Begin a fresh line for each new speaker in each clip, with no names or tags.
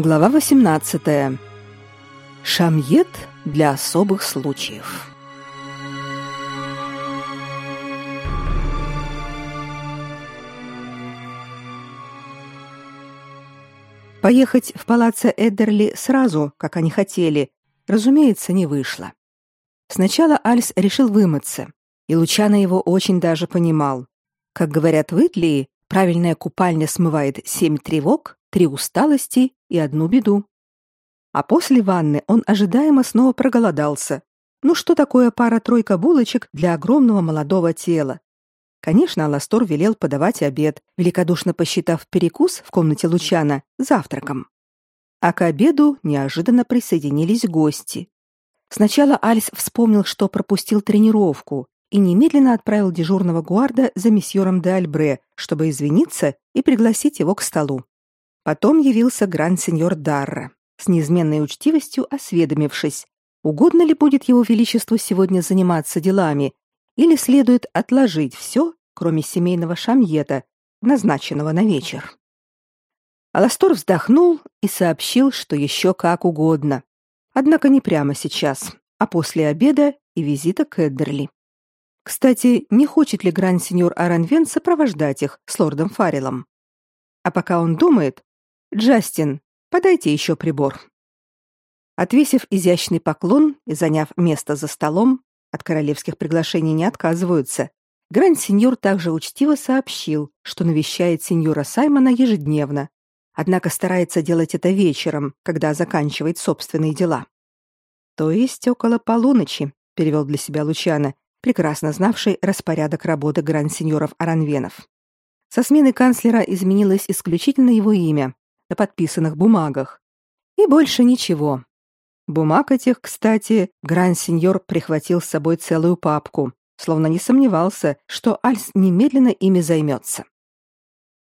Глава 18. Шамьет для особых случаев. Поехать в палаццо Эддерли сразу, как они хотели, разумеется, не вышло. Сначала Альс решил вымыться, и Лучано его очень даже понимал. Как говорят в Итлии, правильная купальня смывает семь тревог, три усталости и одну беду. А после ванны он ожидаемо снова проголодался. Ну что такое пара-тройка булочек для огромного молодого тела? Конечно, Аластор велел подавать обед, великодушно посчитав перекус в комнате Лучана завтраком. А к обеду неожиданно присоединились гости. Сначала Альс вспомнил, что пропустил тренировку, и немедленно отправил дежурного гуарда за месьером де Альбре, чтобы извиниться и пригласить его к столу. Потом явился гранд-сеньор Дарра, с неизменной учтивостью осведомившись, угодно ли будет его величеству сегодня заниматься делами или следует отложить все, кроме семейного шамьета, назначенного на вечер. Аластор вздохнул и сообщил, что еще как угодно. Однако не прямо сейчас, а после обеда и визита к Эддерли. Кстати, не хочет ли гранд-сеньор Аранвен сопровождать их с лордом Фаррелом? А пока он думает, Джастин, подайте еще прибор. Отвесив изящный поклон и заняв место за столом, от королевских приглашений не отказываются. Гранд-сеньор также учтиво сообщил, что навещает сеньора Саймона ежедневно, однако старается делать это вечером, когда заканчивает собственные дела. То есть около полуночи, перевел для себя Лучано, прекрасно знавший распорядок работы гранд-сеньоров Аранвенов. Со смены канцлера изменилось исключительно его имя, на подписанных бумагах. И больше ничего. Бумаг этих, кстати, гранд-сеньор прихватил с собой целую папку, словно не сомневался, что Альс немедленно ими займется.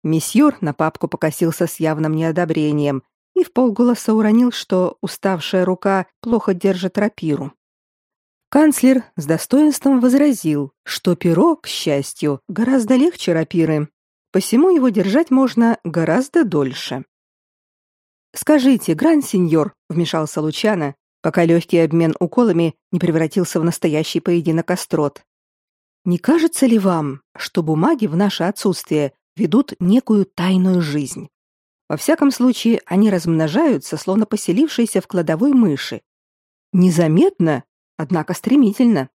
Месьеор на папку покосился с явным неодобрением и в полголоса уронил, что уставшая рука плохо держит рапиру. Канцлер с достоинством возразил, что перо, к счастью, гораздо легче рапиры, посему его держать можно гораздо дольше. Скажите, гранд-сеньор, вмешался Лучано, пока легкий обмен уколами не превратился в настоящий поединок острот. Не кажется ли вам, что бумаги в наше отсутствие ведут некую тайную жизнь? Во всяком случае, они размножаются, словно поселившиеся в кладовой мыши. Незаметно, однако стремительно.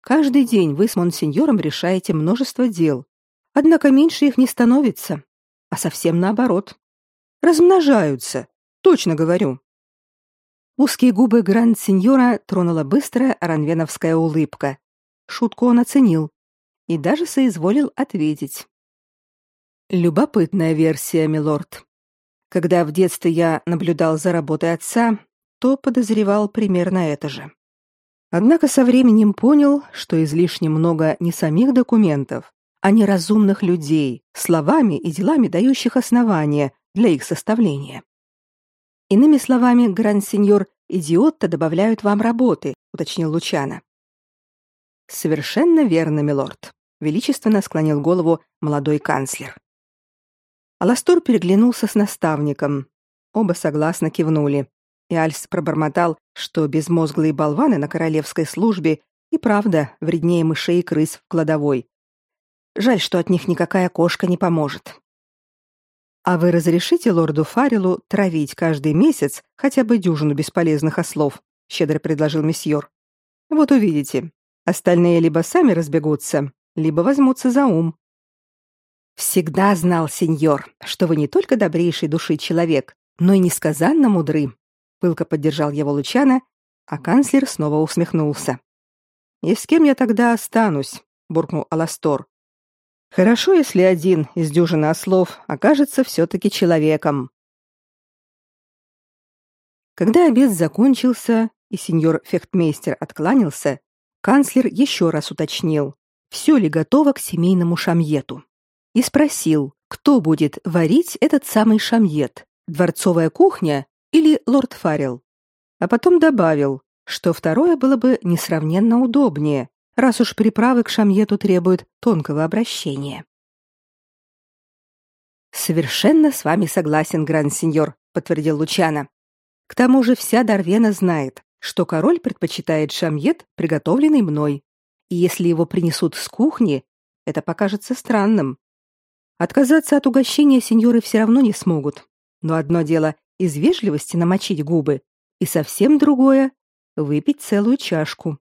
Каждый день вы с монсеньором решаете множество дел, однако меньше их не становится, а совсем наоборот. Размножаются, точно говорю. Узкие губы гранд-сеньора тронула быстрая ранвеновская улыбка. Шутку он оценил и даже соизволил ответить. Любопытная версия, милорд. Когда в детстве я наблюдал за работой отца, то подозревал примерно это же. Однако со временем понял, что излишне много не самих документов, а неразумных людей, словами и делами дающих основания для их составления. Иными словами, гранд-сеньор, идиот-то добавляют вам работы, уточнил Лучано. Совершенно верно, милорд, величественно склонил голову молодой канцлер. Аластор переглянулся с наставником. Оба согласно кивнули. И Альс пробормотал, что безмозглые болваны на королевской службе и правда вреднее мышей и крыс в кладовой. Жаль, что от них никакая кошка не поможет. А вы разрешите лорду Фарилу травить каждый месяц хотя бы дюжину бесполезных ослов, щедро предложил месьеор. Вот увидите. Остальные либо сами разбегутся, либо возьмутся за ум. Всегда знал, сеньор, что вы не только добрейший души человек, но и несказанно мудры, пылко поддержал его Лучано, а канцлер снова усмехнулся. И с кем я тогда останусь? буркнул Аластор. Хорошо, если один из дюжины ослов окажется все-таки человеком. Когда обед закончился и сеньор фехтмейстер откланялся, канцлер еще раз уточнил, все ли готово к семейному шамьету, и спросил, кто будет варить этот самый шамьет, дворцовая кухня или лорд Фаррелл. А потом добавил, что второе было бы несравненно удобнее, раз уж приправы к шамьету требуют тонкого обращения. Совершенно с вами согласен, гранд-сеньор, подтвердил Лучано. К тому же вся Дарвена знает, что король предпочитает шамьет, приготовленный мной. И если его принесут с кухни, это покажется странным. Отказаться от угощения сеньоры все равно не смогут. Но одно дело из вежливости намочить губы, и совсем другое — выпить целую чашку.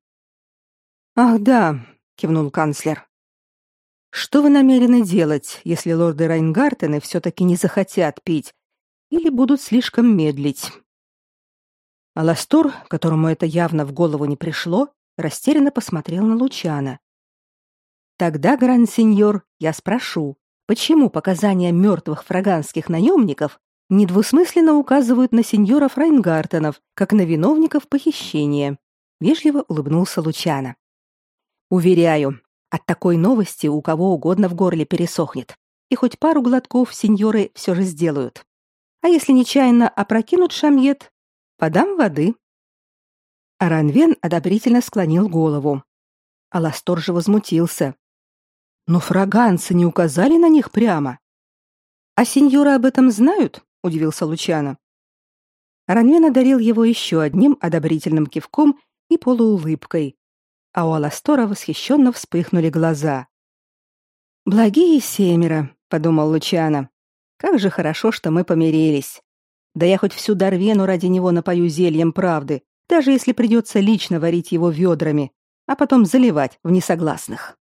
«Ах да», — кивнул канцлер. «Что вы намерены делать, если лорды Райнгартены все-таки не захотят пить или будут слишком медлить?» Аластор, которому это явно в голову не пришло, растерянно посмотрел на Лучана. «Тогда, гранд-сеньор, я спрошу, почему показания мертвых фраганских наемников недвусмысленно указывают на сеньоров Райнгартенов, как на виновников похищения?» Вежливо улыбнулся Лучана. «Уверяю, от такой новости у кого угодно в горле пересохнет, и хоть пару глотков сеньоры все же сделают. А если нечаянно опрокинут шамьет, подам воды». Аранвен одобрительно склонил голову. Аластор же возмутился. «Но фраганцы не указали на них прямо». «А сеньоры об этом знают?» — удивился Лучано. Аранвен одарил его еще одним одобрительным кивком и полуулыбкой, а у Аластора восхищенно вспыхнули глаза. «Благие семеро», — подумал Лучано. «Как же хорошо, что мы помирились. Да я хоть всю Дарвену ради него напою зельем правды, даже если придется лично варить его ведрами, а потом заливать в несогласных».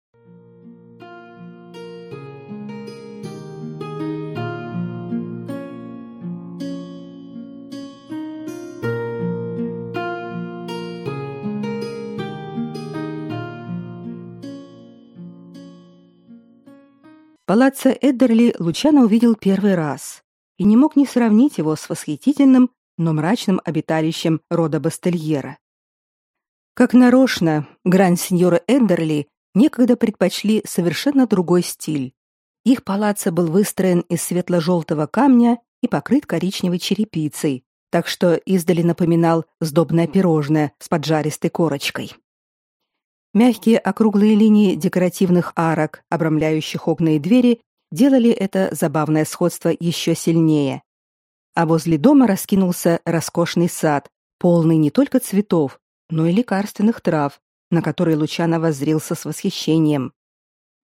Палаццо Эддерли Лучано увидел первый раз и не мог не сравнить его с восхитительным, но мрачным обиталищем рода Бастельера. Как нарочно, гранд-сеньоры Эддерли некогда предпочли совершенно другой стиль. Их палаццо был выстроен из светло-желтого камня и покрыт коричневой черепицей, так что издали напоминал сдобное пирожное с поджаристой корочкой. Мягкие округлые линии декоративных арок, обрамляющих окна и двери, делали это забавное сходство еще сильнее. А возле дома раскинулся роскошный сад, полный не только цветов, но и лекарственных трав, на который Лучано воззрился с восхищением.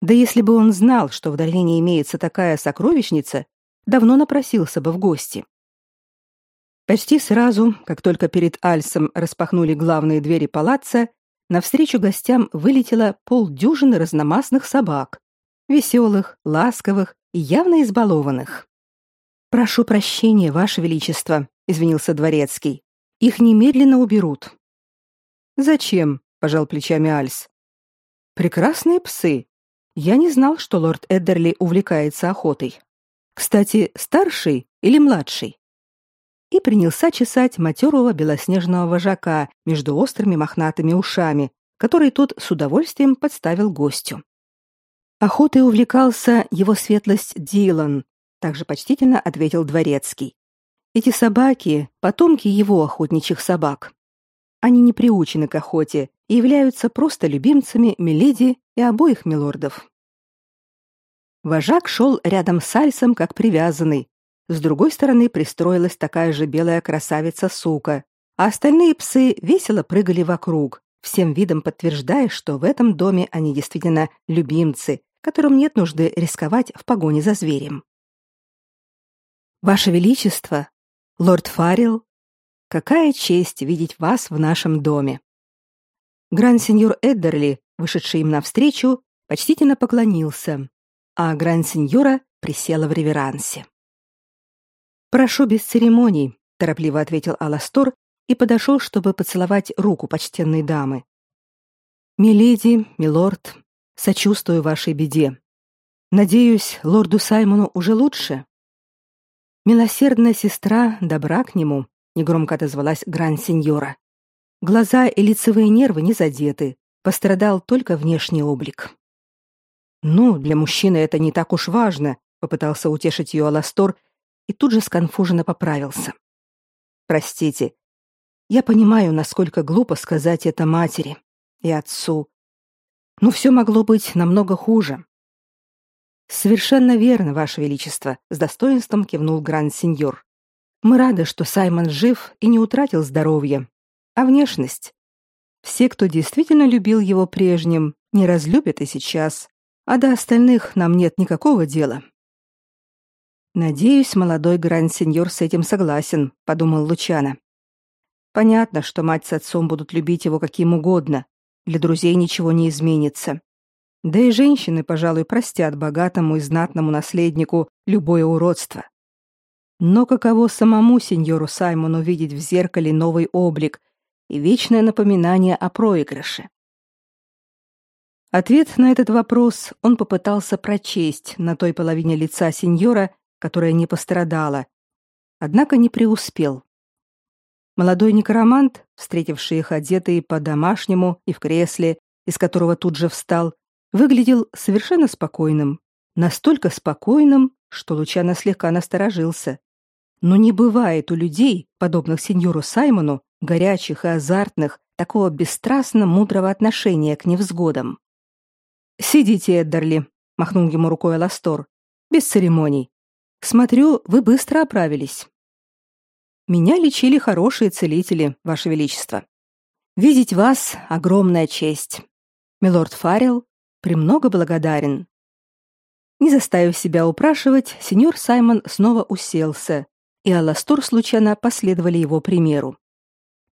Да если бы он знал, что в долине имеется такая сокровищница, давно напросился бы в гости. Почти сразу, как только перед Альсом распахнули главные двери палаца, навстречу гостям вылетело полдюжины разномастных собак, веселых, ласковых и явно избалованных. «Прошу прощения, Ваше Величество», — извинился Дворецкий. «Их немедленно уберут». «Зачем?» — пожал плечами Альс. «Прекрасные псы. Я не знал, что лорд Эддерли увлекается охотой. Кстати, старший или младший?» И принялся чесать матерого белоснежного вожака между острыми мохнатыми ушами, который тот с удовольствием подставил гостю. Охотой увлекался его светлость Дилан, также почтительно ответил дворецкий. Эти собаки — потомки его охотничьих собак. Они не приучены к охоте и являются просто любимцами Миледи и обоих милордов. Вожак шел рядом с Альсом как привязанный, с другой стороны пристроилась такая же белая красавица-сука, а остальные псы весело прыгали вокруг, всем видом подтверждая, что в этом доме они действительно любимцы, которым нет нужды рисковать в погоне за зверем. Ваше величество, лорд Фаррелл, какая честь видеть вас в нашем доме. Гранд-сеньор Эддерли, вышедший им навстречу, почтительно поклонился, а гранд-сеньора присела в реверансе. Прошу без церемоний, торопливо ответил Аластор и подошел, чтобы поцеловать руку почтенной дамы. Миледи, милорд, сочувствую вашей беде. Надеюсь, лорду Саймону уже лучше. Милосердная сестра добра к нему, негромко отозвалась гранд-сеньора. Глаза и лицевые нервы не задеты, пострадал только внешний облик. Ну, для мужчины это не так уж важно, попытался утешить ее Аластор и тут же сконфуженно поправился. Простите. Я понимаю, насколько глупо сказать это матери и отцу. Но все могло быть намного хуже. Совершенно верно, ваше величество, с достоинством кивнул гранд-сеньор. Мы рады, что Саймон жив и не утратил здоровье. А внешность? Все, кто действительно любил его прежним, не разлюбят и сейчас. А до остальных нам нет никакого дела. Надеюсь, молодой гранд-сеньор с этим согласен, подумал Лучано. Понятно, что мать с отцом будут любить его каким угодно. Для друзей ничего не изменится. Да и женщины, пожалуй, простят богатому и знатному наследнику любое уродство. Но каково самому сеньору Саймону видеть в зеркале новый облик и вечное напоминание о проигрыше? Ответ на этот вопрос он попытался прочесть на той половине лица сеньора, которая не пострадала, однако не преуспел. Молодой некромант, встретивший их одетый по-домашнему и в кресле, из которого тут же встал, выглядел совершенно спокойным, настолько спокойным, что Лучано слегка насторожился. Но не бывает у людей, подобных сеньору Саймону, горячих и азартных, такого бесстрастно мудрого отношения к невзгодам. «Сидите, Эддерли», — махнул ему рукой Аластор, — «без церемоний. Смотрю, вы быстро оправились». «Меня лечили хорошие целители, Ваше Величество. Видеть вас — огромная честь. Милорд Фаррелл премного благодарен». Не заставив себя упрашивать, сеньор Саймон снова уселся, и Аластор случайно последовали его примеру.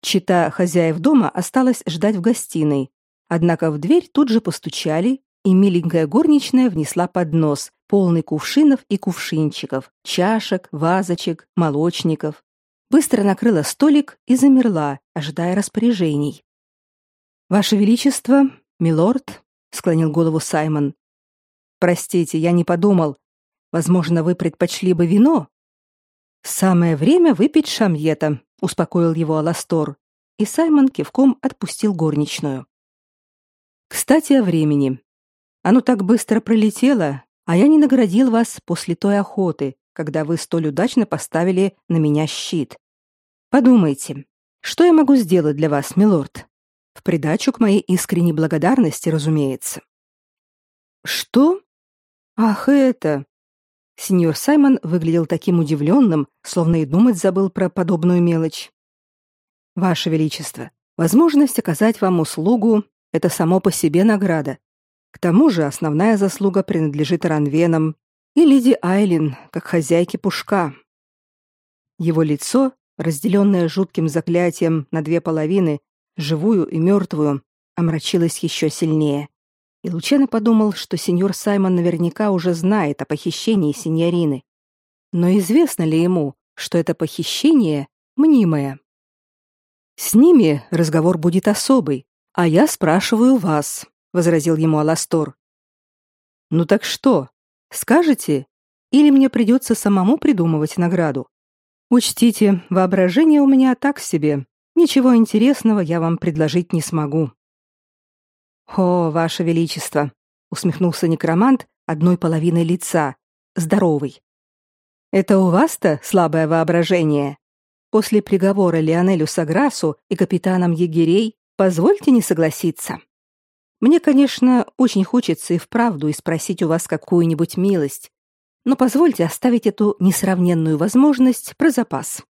Чита хозяев дома осталась ждать в гостиной, однако в дверь тут же постучали, и миленькая горничная внесла поднос, полный кувшинов и кувшинчиков, чашек, вазочек, молочников. Быстро накрыла столик и замерла, ожидая распоряжений. Ваше величество, милорд, склонил голову Саймон. Простите, я не подумал. Возможно, вы предпочли бы вино? Самое время выпить шамьета, успокоил его Аластор, и Саймон кивком отпустил горничную. Кстати, о времени. Оно так быстро пролетело, а я не наградил вас после той охоты, когда вы столь удачно поставили на меня щит. Подумайте, что я могу сделать для вас, милорд? В придачу к моей искренней благодарности, разумеется. Что? Ах, это. Сеньор Саймон выглядел таким удивленным, словно и думать забыл про подобную мелочь. Ваше величество, возможность оказать вам услугу это само по себе награда. К тому же основная заслуга принадлежит Ранвенам и леди Айлин, как хозяйке Пушка. Его лицо, разделенное жутким заклятием на две половины, живую и мертвую, омрачилось еще сильнее. И Лучано подумал, что сеньор Саймон наверняка уже знает о похищении сеньорины. Но известно ли ему, что это похищение мнимое? С ними разговор будет особый, а я спрашиваю вас, возразил ему Аластор. Ну так что? Скажете или мне придется самому придумывать награду? Учтите, воображение у меня так себе. Ничего интересного я вам предложить не смогу. О, ваше величество, усмехнулся некромант одной половиной лица, здоровый. Это у вас-то слабое воображение. После приговора Леонелю Саграсу и капитанам егерей позвольте не согласиться. Мне, конечно, очень хочется и вправду испросить у вас какую-нибудь милость, но позвольте оставить эту несравненную возможность про запас.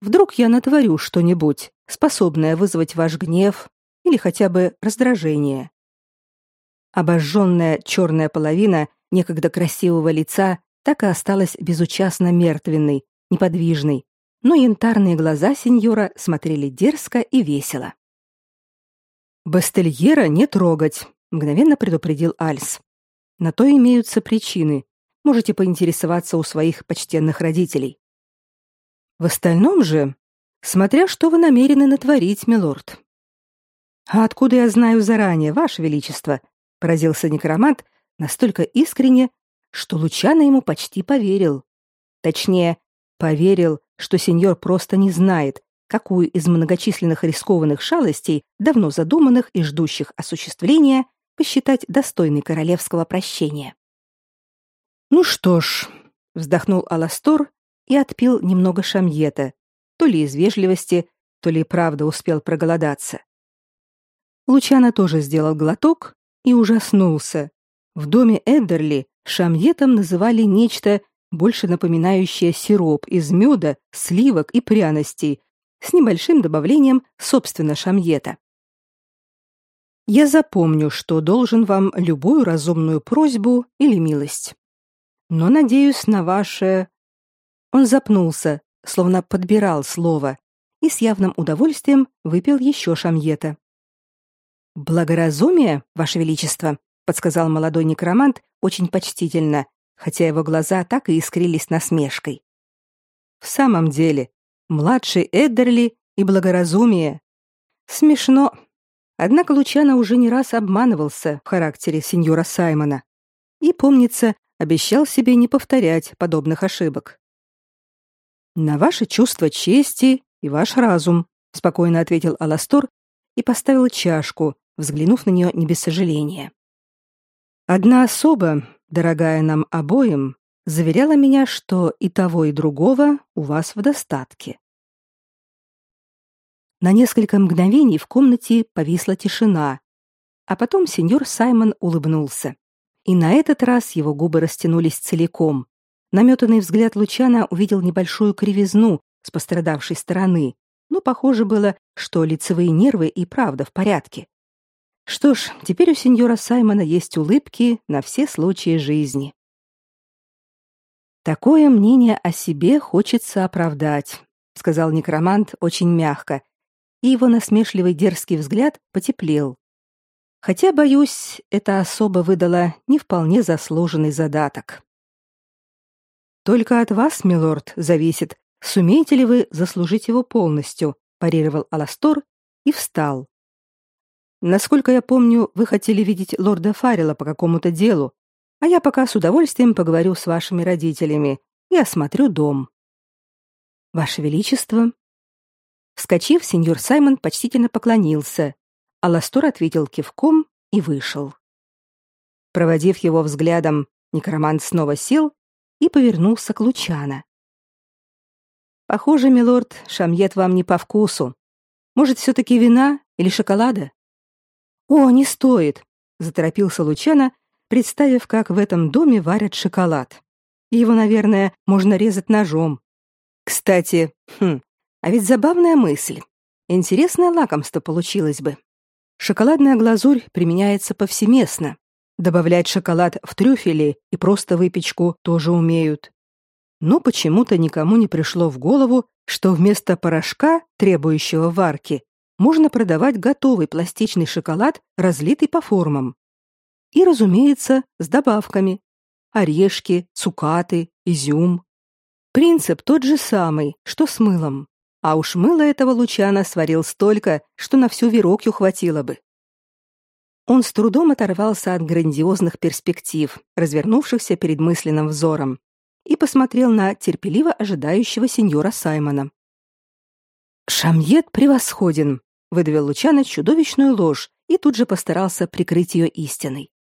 Вдруг я натворю что-нибудь, способное вызвать ваш гнев или хотя бы раздражение. Обожженная черная половина некогда красивого лица так и осталась безучастно мертвенной, неподвижной, но янтарные глаза сеньора смотрели дерзко и весело. Бастельера не трогать, мгновенно предупредил Альс. На то имеются причины. Можете поинтересоваться у своих почтенных родителей. В остальном же, смотря что вы намерены натворить, милорд. А откуда я знаю заранее, ваше величество? поразился некромант настолько искренне, что Лучано ему почти поверил. Точнее, поверил, что сеньор просто не знает, какую из многочисленных рискованных шалостей, давно задуманных и ждущих осуществления, посчитать достойной королевского прощения. Ну что ж, вздохнул Аластор и отпил немного шамьета, то ли из вежливости, то ли правда успел проголодаться. Лучано тоже сделал глоток и ужаснулся. В доме Эддерли шамьетом называли нечто, больше напоминающее сироп из меда, сливок и пряностей, с небольшим добавлением, собственно, шамьета. Я запомню, что должен вам любую разумную просьбу или милость. Но надеюсь на ваше Он запнулся, словно подбирал слово, и с явным удовольствием выпил еще шамьета. Благоразумие, ваше величество, подсказал молодой некромант очень почтительно, хотя его глаза так и искрились насмешкой. В самом деле, младший Эддерли и благоразумие. Смешно. Однако Лучано уже не раз обманывался в характере сеньора Саймона и, помнится, обещал себе не повторять подобных ошибок. На ваше чувство чести и ваш разум, спокойно ответил Аластор и поставил чашку, взглянув на нее не без сожаления. Одна особа, дорогая нам обоим, заверяла меня, что и того, и другого у вас в достатке. На несколько мгновений в комнате повисла тишина, а потом сеньор Саймон улыбнулся. И на этот раз его губы растянулись целиком. Наметанный взгляд Лучана увидел небольшую кривизну с пострадавшей стороны, но похоже было, что лицевые нервы и правда в порядке. Что ж, теперь у сеньора Саймона есть улыбки на все случаи жизни. Такое мнение о себе хочется оправдать, сказал некромант очень мягко, и его насмешливый дерзкий взгляд потеплел. Хотя, боюсь, это особо выдала не вполне заслуженный задаток. Только от вас, милорд, зависит, сумеете ли вы заслужить его полностью, парировал Аластор и встал. Насколько я помню, вы хотели видеть лорда Фаррелла по какому-то делу, а я пока с удовольствием поговорю с вашими родителями и осмотрю дом. Ваше величество, вскочив, сеньор Саймон почтительно поклонился, а Ластор ответил кивком и вышел. Проводив его взглядом, некромант снова сел и повернулся к Лучана. Похоже, милорд, шамьет вам не по вкусу. Может, все таки вина или шоколада? О, не стоит, заторопился Лучана, представив, как в этом доме варят шоколад. Его, наверное, можно резать ножом. Кстати, хм, а ведь забавная мысль. Интересное лакомство получилось бы. Шоколадная глазурь применяется повсеместно. Добавлять шоколад в трюфели и просто выпечку тоже умеют. Но почему-то никому не пришло в голову, что вместо порошка, требующего варки, можно продавать готовый пластичный шоколад, разлитый по формам. И, разумеется, с добавками: орешки, цукаты, изюм. Принцип тот же самый, что с мылом. А уж мыло этого Лучана сварил столько, что на всю Верокью хватило бы. Он с трудом оторвался от грандиозных перспектив, развернувшихся перед мысленным взором, и посмотрел на терпеливо ожидающего сеньора Саймона. Шамьет превосходен, выдавил Лучано чудовищную ложь и тут же постарался прикрыть ее истиной.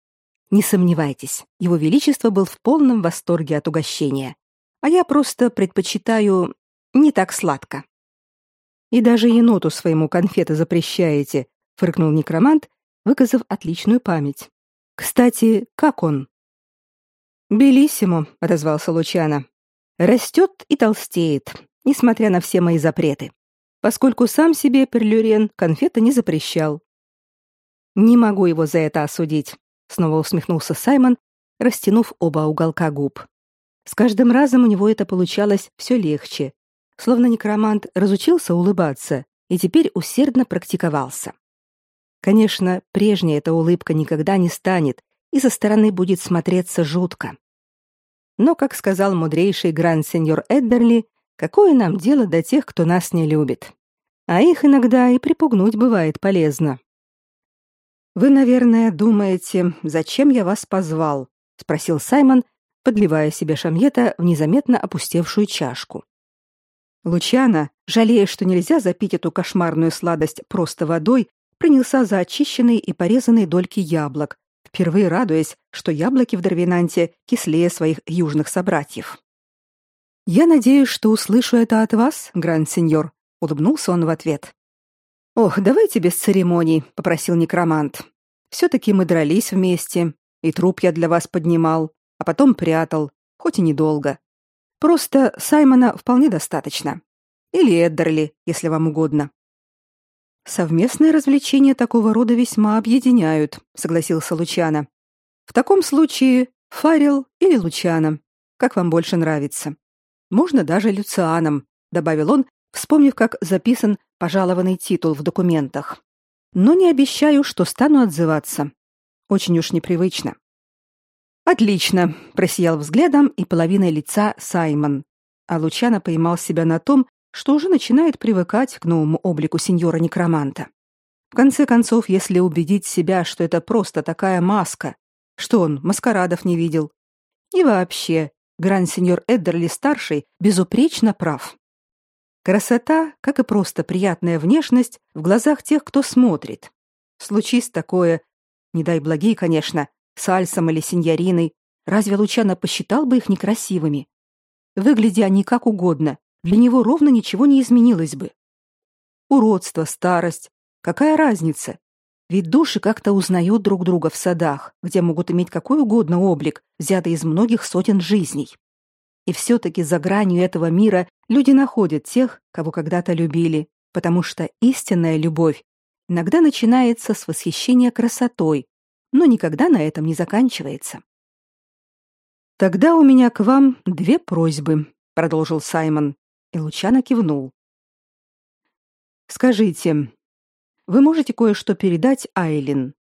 Не сомневайтесь, его величество был в полном восторге от угощения, а я просто предпочитаю не так сладко. И даже еноту своему конфеты запрещаете, фыркнул некромант, выказав отличную память. Кстати, как он? Белиссимо, отозвался Лучано. Растет и толстеет, несмотря на все мои запреты поскольку сам себе Перлюрен конфеты не запрещал. Не могу его за это осудить, снова усмехнулся Саймон, растянув оба уголка губ. С каждым разом у него это получалось все легче, словно некромант разучился улыбаться и теперь усердно практиковался. Конечно, прежняя эта улыбка никогда не станет, и со стороны будет смотреться жутко. Но, как сказал мудрейший гранд-сеньор Эддерли, Какое нам дело до тех, кто нас не любит? А их иногда и припугнуть бывает полезно. Вы, наверное, думаете, зачем я вас позвал? спросил Саймон, подливая себе шамьета в незаметно опустевшую чашку. Лучана, жалея, что нельзя запить эту кошмарную сладость просто водой, принялся за очищенные и порезанные дольки яблок, впервые радуясь, что яблоки в Дарвинанте кислее своих южных собратьев. Я надеюсь, что услышу это от вас, гранд-сеньор, улыбнулся он в ответ. Ох, давайте без церемоний, попросил некромант. все таки мы дрались вместе, и труп я для вас поднимал, а потом прятал, хоть и недолго. Просто Саймона вполне достаточно. Или Эддерли, если вам угодно. Совместные развлечения такого рода весьма объединяют, согласился Лучано. В таком случае Фарил или Лучано, как вам больше нравится. Можно даже Люцианом, добавил он, вспомнив, как записан пожалованный титул в документах. Но не обещаю, что стану отзываться. Очень уж непривычно. Отлично, просиял взглядом и половиной лица Саймон. А Лучано поймал себя на том, что уже начинает привыкать к новому облику сеньора-некроманта. В конце концов, если убедить себя, что это просто такая маска, что он маскарадов не видел. И вообще, гранд-сеньор Эддерли-старший безупречно прав. Красота, как и просто приятная внешность, в глазах тех, кто смотрит. Случись такое, не дай благие, конечно, с Альсом или сеньориной, разве Лучано посчитал бы их некрасивыми? Выглядя они как угодно, для него ровно ничего не изменилось бы. Уродство, старость, какая разница? Ведь души как-то узнают друг друга в садах, где могут иметь какой угодно облик, взятый из многих сотен жизней. И все-таки за гранью этого мира люди находят тех, кого когда-то любили, потому что истинная любовь иногда начинается с восхищения красотой, но никогда на этом не заканчивается. Тогда у меня к вам две просьбы, продолжил Саймон, и Лучано кивнул. Скажите, вы можете кое-что передать Айлин?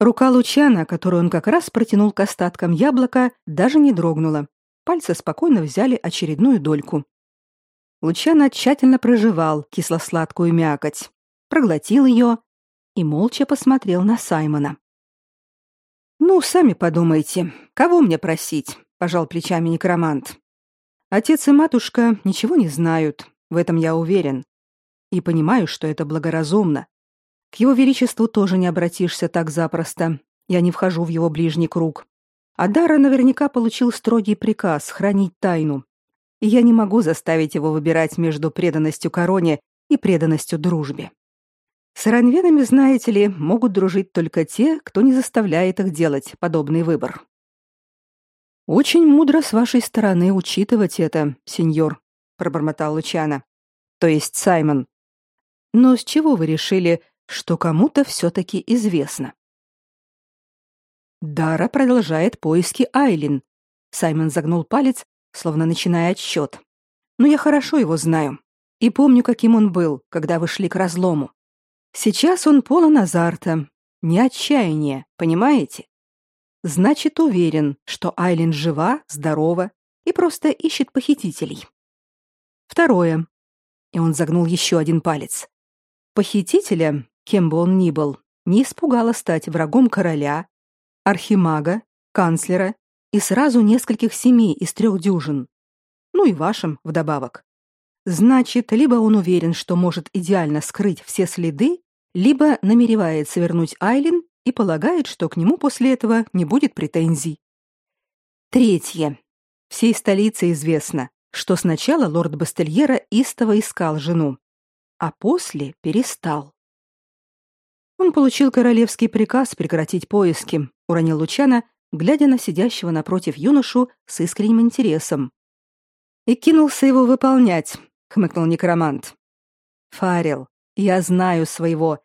Рука Лучана, которую он как раз протянул к остаткам яблока, даже не дрогнула. Пальцы спокойно взяли очередную дольку. Лучано тщательно прожевал кисло-сладкую мякоть, проглотил ее и молча посмотрел на Саймона. «Ну, сами подумайте, кого мне просить?» — пожал плечами некромант. Отец и матушка ничего не знают, в этом я уверен. И понимаю, что это благоразумно. К его величеству тоже не обратишься так запросто. Я не вхожу в его ближний круг. А Дара наверняка получил строгий приказ хранить тайну. И я не могу заставить его выбирать между преданностью короне и преданностью дружбе. С ранвенами, знаете ли, могут дружить только те, кто не заставляет их делать подобный выбор. Очень мудро с вашей стороны учитывать это, сеньор, пробормотал Лучано. То есть Саймон. Но с чего вы решили, что кому-то все таки известно? Дара продолжает поиски Айлин. Саймон загнул палец, словно начиная отсчет. Но я хорошо его знаю и помню, каким он был, когда вы шли к разлому. Сейчас он полон азарта, не отчаяния, понимаете? Значит, уверен, что Айлин жива, здорова и просто ищет похитителей. Второе. И он загнул еще один палец. Похитителя, кем бы он ни был, не испугало стать врагом короля, архимага, канцлера и сразу нескольких семей из трех дюжин. Ну и вашим вдобавок. Значит, либо он уверен, что может идеально скрыть все следы, либо намеревается вернуть Айлин и полагает, что к нему после этого не будет претензий. Третье. Всей столице известно, что сначала лорд Бастельера истово искал жену, а после перестал. Он получил королевский приказ прекратить поиски, уронил Лучана, глядя на сидящего напротив юношу с искренним интересом. И кинулся его выполнять, хмыкнул некромант. Фарил, я знаю своего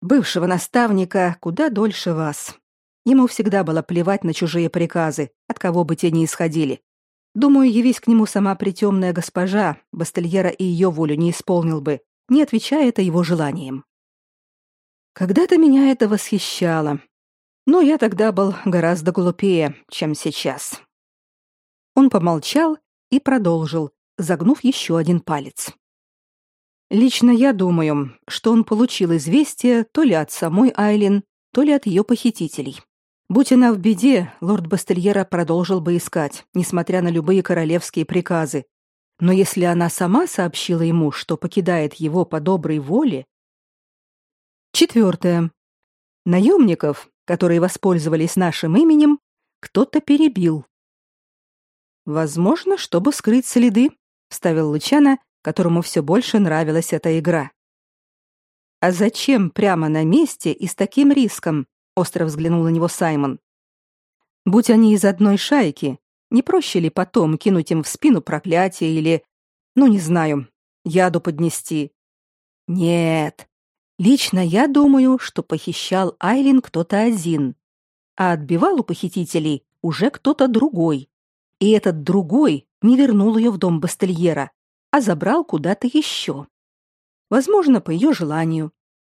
бывшего наставника куда дольше вас. Ему всегда было плевать на чужие приказы, от кого бы те ни исходили. Думаю, явись к нему сама притемная госпожа, Бастельера и ее волю не исполнил бы, не отвечая это его желаниям. Когда-то меня это восхищало, но я тогда был гораздо глупее, чем сейчас. Он помолчал и продолжил, загнув еще один палец. Лично я думаю, что он получил известие то ли от самой Айлин, то ли от ее похитителей. Будь она в беде, лорд Бастельера продолжил бы искать, несмотря на любые королевские приказы. Но если она сама сообщила ему, что покидает его по доброй воле... Четвертое. Наемников, которые воспользовались нашим именем, кто-то перебил. Возможно, чтобы скрыть следы, вставил Лучана которому все больше нравилась эта игра. А зачем прямо на месте и с таким риском? Остро взглянул на него Саймон. Будь они из одной шайки, Не проще ли потом кинуть им в спину проклятие или, ну не знаю, яду поднести? Нет. Лично я думаю, что похищал Айлин кто-то один, а отбивал у похитителей уже кто-то другой. И этот другой не вернул ее в дом Бастельера, а забрал куда-то еще. Возможно, по ее желанию.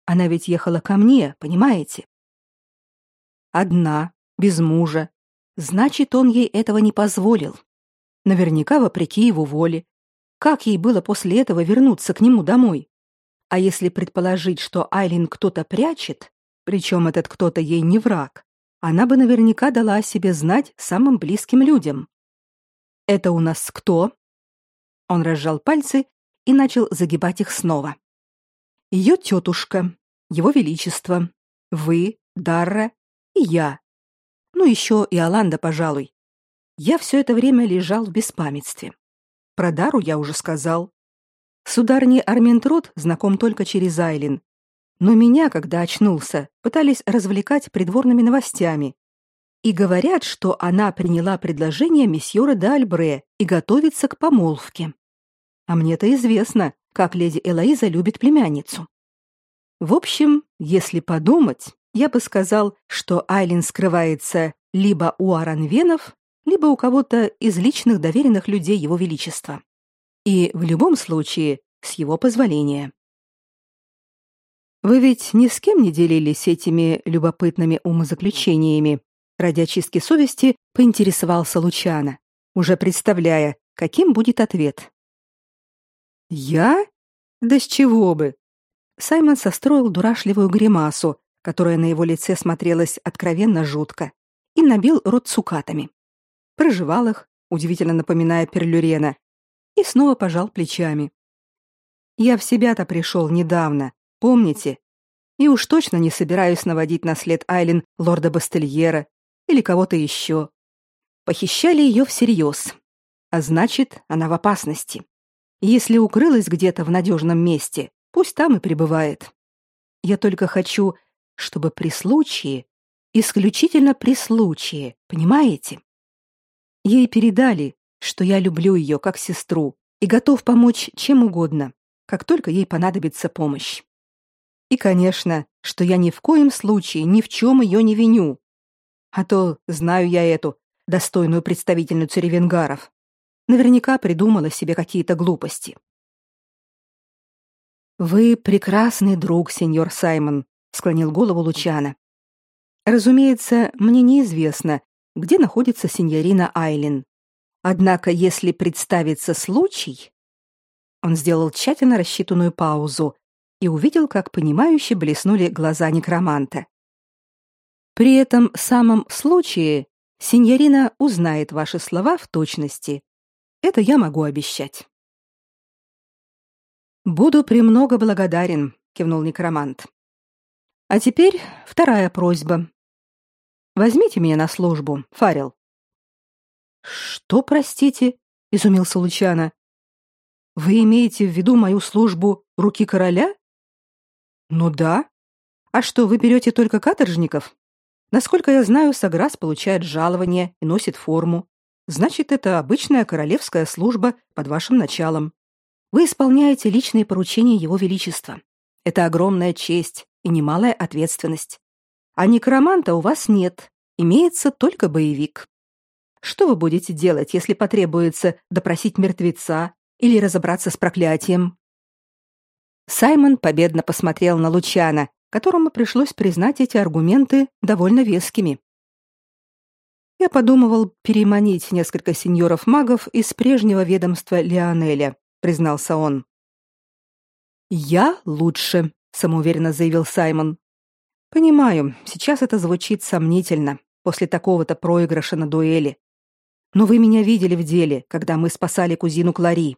Она ведь ехала ко мне, понимаете? Одна, без мужа. Значит, он ей этого не позволил. Наверняка вопреки его воле. Как ей было после этого вернуться к нему домой? А если предположить, что Айлин кто-то прячет, причем этот кто-то ей не враг, она бы наверняка дала о себе знать самым близким людям. «Это у нас кто?» Он разжал пальцы и начал загибать их снова. «Ее тетушка, его величество, вы, Дарра и я. Ну, еще и Аланда, пожалуй. Я все это время лежал в беспамятстве. Про Дару я уже сказал. Сударни Арментруд знаком только через Айлин, но меня, когда очнулся, пытались развлекать придворными новостями. И говорят, что она приняла предложение месьеора де Альбре и готовится к помолвке. А мне-то известно, как леди Элоиза любит племянницу. В общем, если подумать, я бы сказал, что Айлин скрывается либо у Аранвенов, либо у кого-то из личных доверенных людей его величества. И в любом случае с его позволения. Вы ведь ни с кем не делились этими любопытными умозаключениями? Ради очистки совести поинтересовался Лучана, уже представляя, каким будет ответ. Я? Да с чего бы? Саймон состроил дурашливую гримасу, которая на его лице смотрелась откровенно жутко, и набил рот цукатами. Прожевал их, удивительно напоминая Перлюрена, и снова пожал плечами. Я в себя-то пришел недавно, Помните? И уж точно не собираюсь наводить на след Айлин лорда Бастельера или кого-то еще. Похищали ее всерьез. А значит, она в опасности. Если укрылась где-то в надежном месте, пусть там и пребывает. Я только хочу, чтобы при случае, исключительно при случае, понимаете? Ей передали, что я люблю ее как сестру и готов помочь чем угодно, как только ей понадобится помощь. И, конечно, что я ни в коем случае ни в чем ее не виню. А то знаю я эту, достойную представительницу ревенгаров. Наверняка придумала себе какие-то глупости. Вы прекрасный друг, сеньор Саймон, склонил голову Лучана. Разумеется, мне неизвестно, где находится сеньорина Айлин. Однако, если представится случай, он сделал тщательно рассчитанную паузу, и увидел, как понимающе блеснули глаза некроманта. При этом самом случае синьорина узнает ваши слова в точности. Это я могу обещать. Буду премного благодарен, кивнул некромант. А теперь вторая просьба. Возьмите меня на службу, Фарил. Что, простите? изумился Лучана. Вы имеете в виду мою службу руки короля? Ну да. А что, вы берете только каторжников? Насколько я знаю, Саграс получает жалование и носит форму. Значит, это обычная королевская служба под вашим началом. Вы исполняете личные поручения его величества. Это огромная честь и немалая ответственность. А некроманта у вас нет, имеется только боевик. Что вы будете делать, если потребуется допросить мертвеца или разобраться с проклятием? Саймон победно посмотрел на Лучана, которому пришлось признать эти аргументы довольно вескими. Я подумывал переманить несколько сеньоров-магов из прежнего ведомства Лионеля, признался он. Я лучше, самоуверенно заявил Саймон. Понимаю, сейчас это звучит сомнительно после такого-то проигрыша на дуэли. Но вы меня видели в деле, когда мы спасали кузину Клари.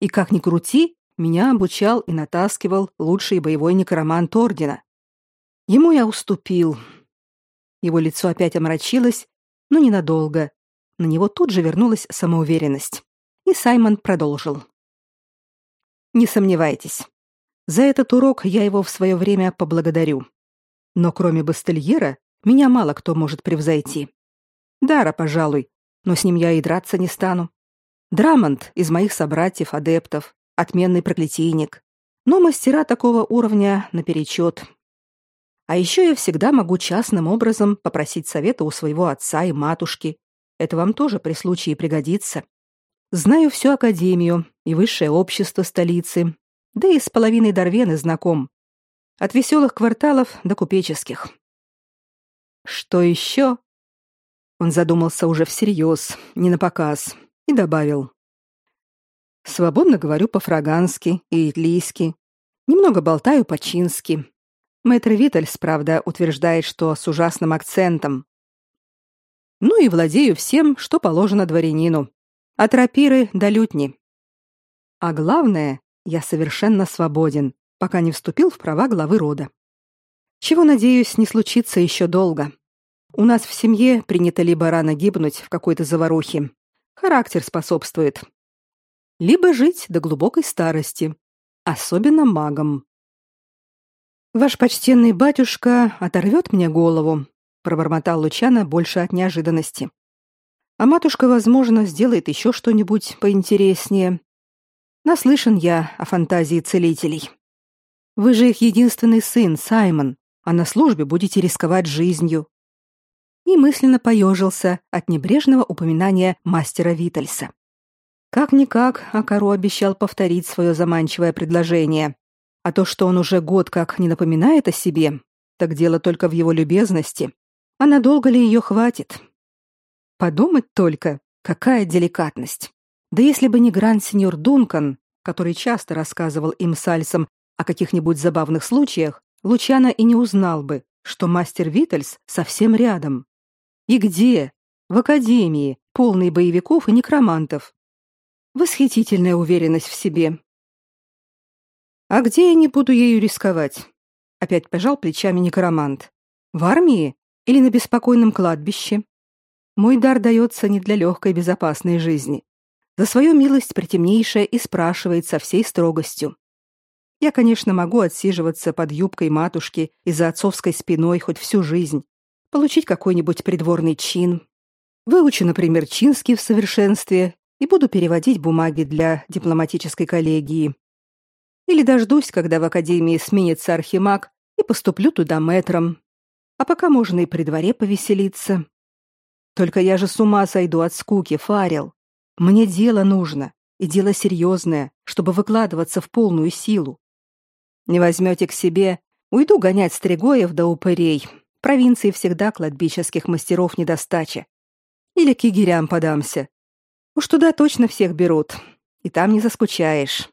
И как ни крути, меня обучал и натаскивал лучший боевой некромант ордена. Ему я уступил. Его лицо опять омрачилось, но ненадолго. На него тут же вернулась самоуверенность. И Саймон продолжил. Не сомневайтесь. За этот урок я его в свое время поблагодарю. Но кроме Бастельера, меня мало кто может превзойти. Дара, пожалуй, но с ним я и драться не стану. Драмонт из моих собратьев-адептов, отменный проклятийник. Но мастера такого уровня наперечет. А еще я всегда могу частным образом попросить совета у своего отца и матушки. Это вам тоже при случае пригодится. Знаю всю академию и высшее общество столицы, да и с половиной Дарвены знаком. От веселых кварталов до купеческих. Что еще? Он задумался уже всерьез, не на показ, и добавил. Свободно говорю по-фрагански и итлийски. Немного болтаю по-чински. Мэтр Витальс, правда, утверждает, что с ужасным акцентом. Ну и владею всем, что положено дворянину. От рапиры до лютни. А главное, я совершенно свободен, пока не вступил в права главы рода. Чего, надеюсь, не случится еще долго. У нас в семье принято либо рано гибнуть в какой-то заварухе, характер способствует, либо жить до глубокой старости, особенно магом. Ваш почтенный батюшка оторвет мне голову, пробормотал Лучана больше от неожиданности. А матушка, возможно, сделает еще что-нибудь поинтереснее. Наслышан я о фантазии целителей. Вы же их единственный сын, Саймон, а на службе будете рисковать жизнью. И мысленно поежился от небрежного упоминания мастера Витальса. Как-никак, Акару обещал повторить свое заманчивое предложение. А то, что он уже год как не напоминает о себе, так дело только в его любезности. А надолго ли ее хватит? Подумать только, какая деликатность. Да если бы не гранд-сеньор Дункан, который часто рассказывал им с Альсом о каких-нибудь забавных случаях, Лучано и не узнал бы, что мастер Витальс совсем рядом. И где? В академии, полной боевиков и некромантов. Восхитительная уверенность в себе. А где я не буду ею рисковать? Опять пожал плечами некромант. В армии или на беспокойном кладбище? Мой дар дается не для легкой безопасной жизни. За свою милость притемнейшая и спрашивает со всей строгостью. Я, конечно, могу отсиживаться под юбкой матушки и за отцовской спиной хоть всю жизнь, получить какой-нибудь придворный чин, выучу, например, чинский в совершенстве и буду переводить бумаги для дипломатической коллегии. Или дождусь, когда в академии сменится архимаг, и поступлю туда мэтром. А пока можно и при дворе повеселиться. Только я же с ума сойду от скуки, Фарил. Мне дело нужно, и дело серьезное, чтобы выкладываться в полную силу. Не возьмете к себе, уйду гонять стригоев до упырей. Провинции всегда кладбищеских мастеров недостача. Или к егерям подамся. Уж туда точно всех берут, и там не заскучаешь.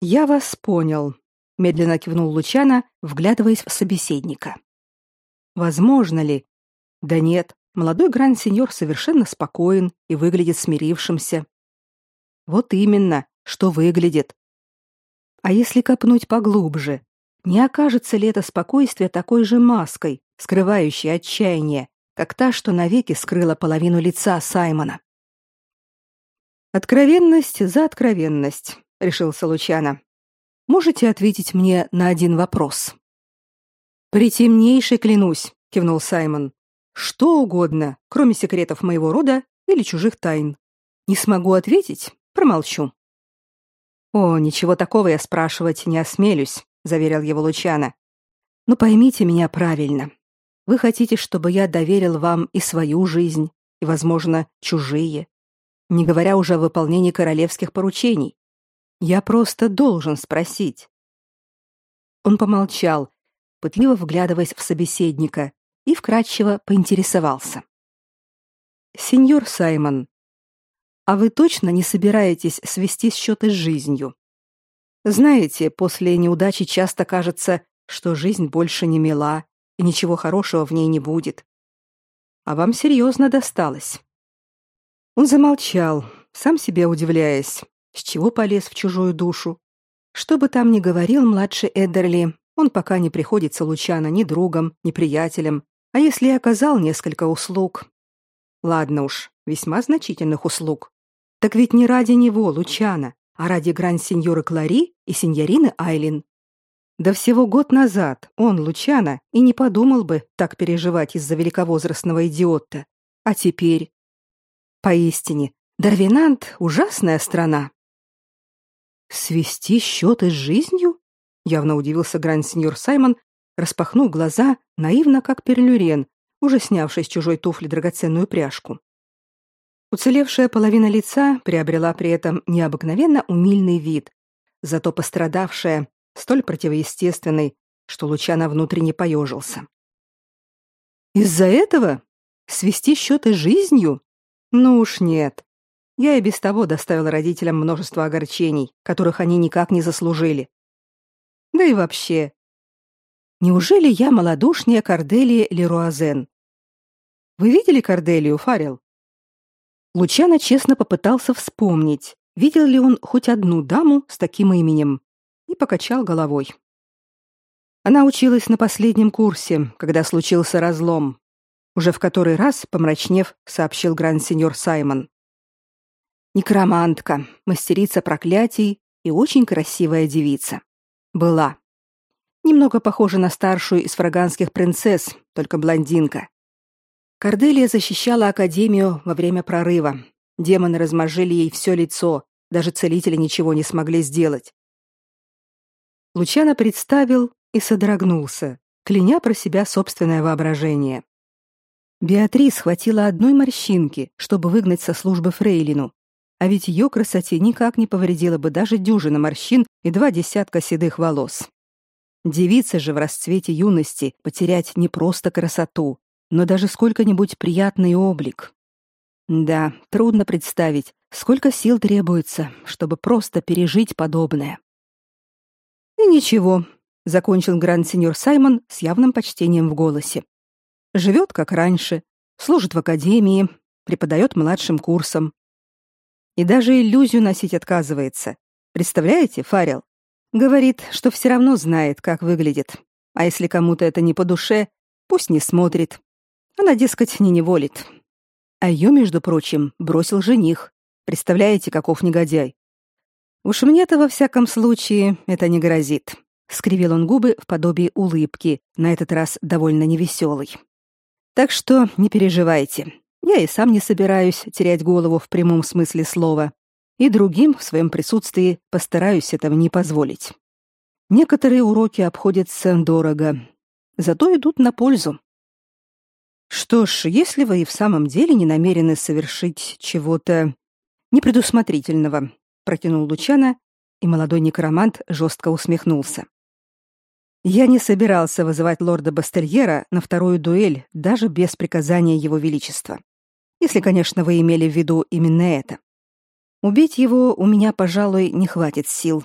Я вас понял, медленно кивнул Лучана, вглядываясь в собеседника. Возможно ли? Да нет, Молодой гранд-сеньор совершенно спокоен и выглядит смирившимся. Вот именно, что выглядит. А если копнуть поглубже, не окажется ли это спокойствие такой же маской, скрывающей отчаяние, как та, что навеки скрыла половину лица Саймона? Откровенность за откровенность, решился Лучано. Можете ответить мне на один вопрос? Притемнейший клянусь, кивнул Саймон. Что угодно, кроме секретов моего рода или чужих тайн. Не смогу ответить, промолчу. О, ничего такого я спрашивать не осмелюсь, заверил его Лучано. Но поймите меня правильно. Вы хотите, чтобы я доверил вам и свою жизнь, и, возможно, чужие, не говоря уже о выполнении королевских поручений. Я просто должен спросить. Он помолчал, пытливо вглядываясь в собеседника, и вкратчиво поинтересовался. «Сеньор Саймон, а вы точно не собираетесь свести счеты с жизнью? Знаете, после неудачи часто кажется, что жизнь больше не мила, и ничего хорошего в ней не будет. А вам серьезно досталось». Он замолчал, сам себе удивляясь, с чего полез в чужую душу. Что бы там ни говорил младший Эддерли, он пока не приходится Лучана ни другом, ни приятелем, а если и оказал несколько услуг? Ладно уж, весьма значительных услуг. Так ведь не ради него, Лучана, а ради гранд-сеньоры Клари и сеньорины Айлин. Да всего год назад он, Лучана, и не подумал бы так переживать из-за великовозрастного идиота. А теперь? Поистине, Дарвинант — ужасная страна. Свести счеты с жизнью? Явно удивился гранд-сеньор Саймон, распахнув глаза, наивно как перлюрен, уже снявший с чужой туфли драгоценную пряжку. Уцелевшая половина лица приобрела при этом необыкновенно умильный вид, зато пострадавшая столь противоестественный, что Лучано внутренне поежился. Из-за этого свести счеты жизнью? Ну уж нет. Я и без того доставил родителям множество огорчений, которых они никак не заслужили. Да и вообще. Неужели я малодушнее Корделии Леруазен? Вы видели Корделию, Фарил? Лучано честно попытался вспомнить, видел ли он хоть одну даму с таким именем, и покачал головой. Она училась на последнем курсе, когда случился разлом. Уже в который раз, помрачнев, сообщил гранд-сеньор Саймон. Некромантка, мастерица проклятий и очень красивая девица. Была. Немного похожа на старшую из фраганских принцесс, только блондинка. Корделия защищала Академию во время прорыва. Демоны размозжили ей все лицо, даже целители ничего не смогли сделать. Лучано представил и содрогнулся, кляня про себя собственное воображение. Беатрис хватило одной морщинки, чтобы выгнать со службы фрейлину, а ведь ее красоте никак не повредила бы даже дюжина морщин и два десятка седых волос. Девице же в расцвете юности потерять не просто красоту, но даже сколько-нибудь приятный облик. Да, трудно представить, сколько сил требуется, чтобы просто пережить подобное. И ничего, закончил гранд-сеньор Саймон с явным почтением в голосе. Живет как раньше, служит в академии, преподает младшим курсам. И даже иллюзию носить отказывается. Представляете, Фарил? Говорит, что все равно знает, как выглядит. А если кому-то это не по душе, пусть не смотрит. Она, дескать, не неволит. А ее, между прочим, бросил жених. Представляете, каков негодяй? Уж мне-то во всяком случае это не грозит. Скривил он губы в подобии улыбки, на этот раз довольно невеселой. Так что не переживайте. Я и сам не собираюсь терять голову в прямом смысле слова, и другим в своем присутствии постараюсь этого не позволить. Некоторые уроки обходятся дорого, зато идут на пользу. Что ж, если вы и в самом деле не намерены совершить чего-то непредусмотрительного, протянул Лучана, и молодой некромант жестко усмехнулся. Я не собирался вызывать лорда Бастельера на вторую дуэль даже без приказания его величества. Если, конечно, вы имели в виду именно это. Убить его у меня, пожалуй, не хватит сил.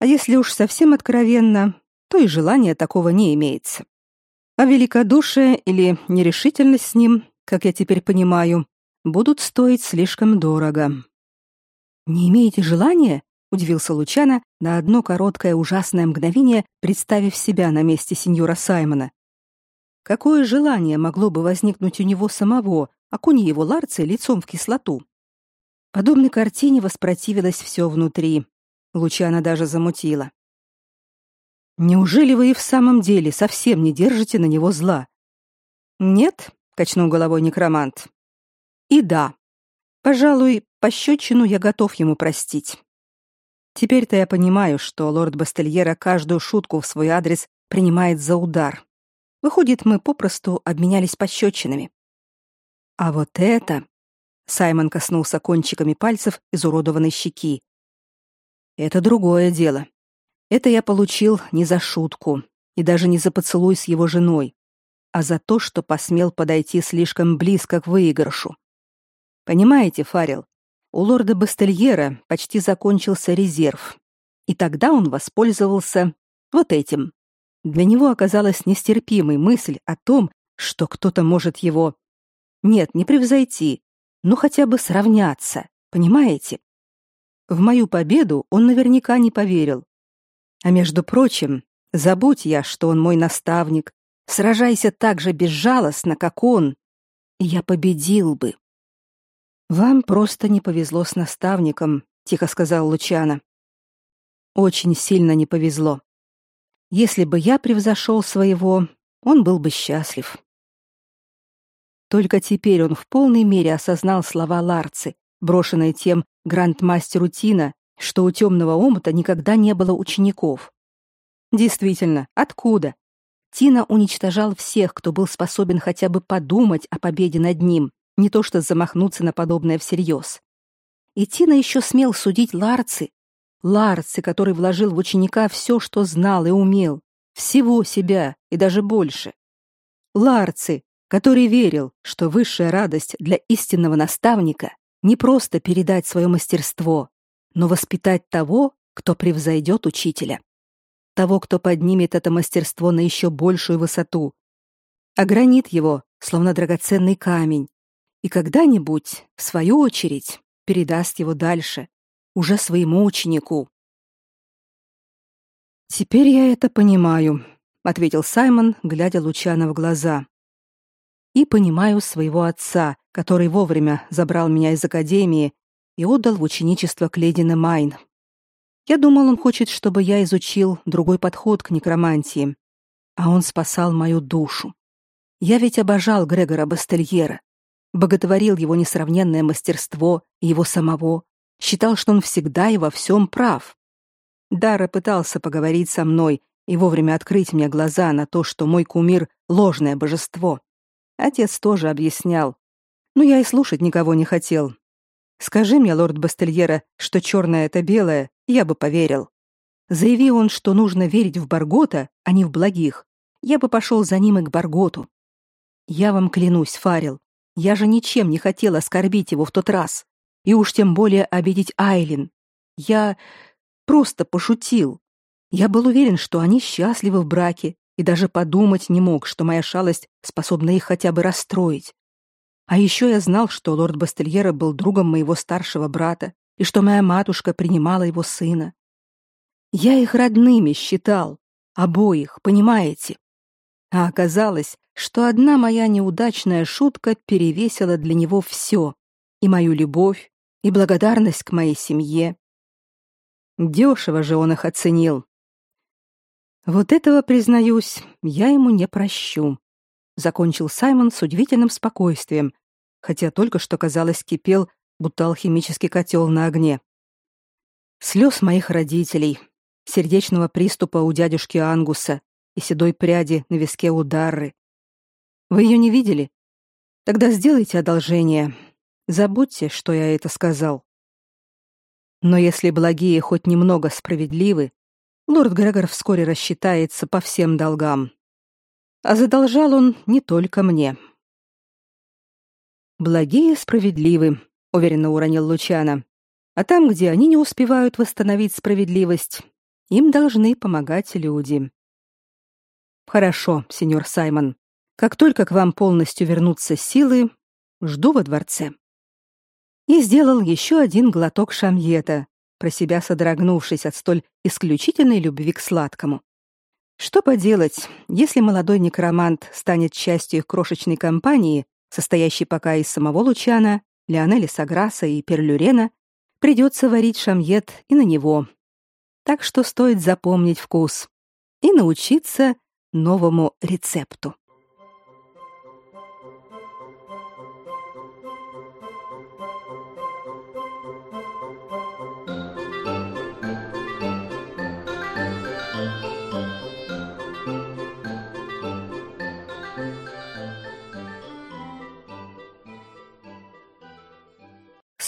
А если уж совсем откровенно, то и желания такого не имеется а великодушие или нерешительность с ним, как я теперь понимаю, будут стоить слишком дорого. Не имеете желания? удивился Лучана на одно короткое ужасное мгновение, представив себя на месте сеньора Саймона. Какое желание могло бы возникнуть у него самого, окуни его Ларци лицом в кислоту? Подобной картине воспротивилось все внутри. Лучана даже замутила. Неужели вы и в самом деле совсем не держите на него зла? Нет, качнул головой некромант. И да. Пожалуй, пощечину я готов ему простить. Теперь-то я понимаю, что лорд Бастельера каждую шутку в свой адрес принимает за удар. Выходит, мы попросту обменялись пощечинами. А вот это... Саймон коснулся кончиками пальцев изуродованной щеки. Это другое дело. Это я получил не за шутку и даже не за поцелуй с его женой, а за то, что посмел подойти слишком близко к выигрышу. Понимаете, Фарил, у лорда Бастельера почти закончился резерв, и тогда он воспользовался вот этим. Для него оказалась нестерпимой мысль о том, что кто-то может его... Нет, не превзойти, но хотя бы сравняться, понимаете? В мою победу он наверняка не поверил, а между прочим, забудь я, что он мой наставник, сражайся так же безжалостно, как он, и я победил бы. Вам просто не повезло с наставником, тихо сказал Лучана. Очень сильно не повезло. Если бы я превзошел своего, он был бы счастлив. Только теперь он в полной мере осознал слова Ларцы, брошенные тем грандмастеру Тина, что у темного омута никогда не было учеников. Действительно, откуда? Тина уничтожал всех, кто был способен хотя бы подумать о победе над ним, не то что замахнуться на подобное всерьез. И Тина еще смел судить Ларцы, Ларцы, который вложил в ученика все, что знал и умел, всего себя и даже больше. Ларцы, который верил, что высшая радость для истинного наставника не просто передать свое мастерство, но воспитать того, кто превзойдет учителя того, кто поднимет это мастерство на еще большую высоту, огранит его, словно драгоценный камень, и когда-нибудь, в свою очередь, передаст его дальше, уже своему ученику. «Теперь я это понимаю», — ответил Саймон, глядя Лучана в глаза. «И понимаю своего отца, который вовремя забрал меня из академии и отдал в ученичество к леди Майн, я думал, он хочет, чтобы я изучил другой подход к некромантии, а он спасал мою душу. Я ведь обожал Грегора Бастельера, боготворил его несравненное мастерство и его самого, считал, что он всегда и во всем прав. Дара пытался поговорить со мной и вовремя открыть мне глаза на то, что мой кумир — ложное божество. Отец тоже объяснял. Но я и слушать никого не хотел. Скажи мне, лорд Бастельера, что черное — это белое, я бы поверил. Заяви он, что нужно верить в Баргота, а не в благих, я бы пошел за ним и к Барготу. Я вам клянусь, Фарил, я же ничем не хотел оскорбить его в тот раз, и уж тем более обидеть Айлин. Я просто пошутил. Я был уверен, что они счастливы в браке, и даже подумать не мог, что моя шалость способна их хотя бы расстроить. А еще я знал, что лорд Бастельера был другом моего старшего брата, и что моя матушка принимала его сына. Я их родными считал, обоих, понимаете? А оказалось, что одна моя неудачная шутка перевесила для него все, и мою любовь, и благодарность к моей семье. Дешево же он их оценил. Вот этого, признаюсь, я ему не прощу, закончил Саймон с удивительным спокойствием, хотя только что, казалось, кипел будто алхимический котел на огне. Слез моих родителей, сердечного приступа у дядюшки Ангуса и седой пряди на виске у Дарры. Вы ее не видели? Тогда сделайте одолжение. Забудьте, что я это сказал. Но если благие хоть немного справедливы, лорд Грегор вскоре рассчитается по всем долгам. А задолжал он не только мне. Благие справедливы, уверенно уронил Лучана. А там, где они не успевают восстановить справедливость, им должны помогать люди. Хорошо, сеньор Саймон. Как только к вам полностью вернутся силы, жду во дворце. И сделал еще один глоток шамьета, про себя содрогнувшись от столь исключительной любви к сладкому. Что поделать, если молодой некромант станет частью их крошечной компании, состоящей пока из самого Лучана, Леонели Саграса и Перлюрена, придется варить шамьет и на него. Так что стоит запомнить вкус и научиться новому рецепту.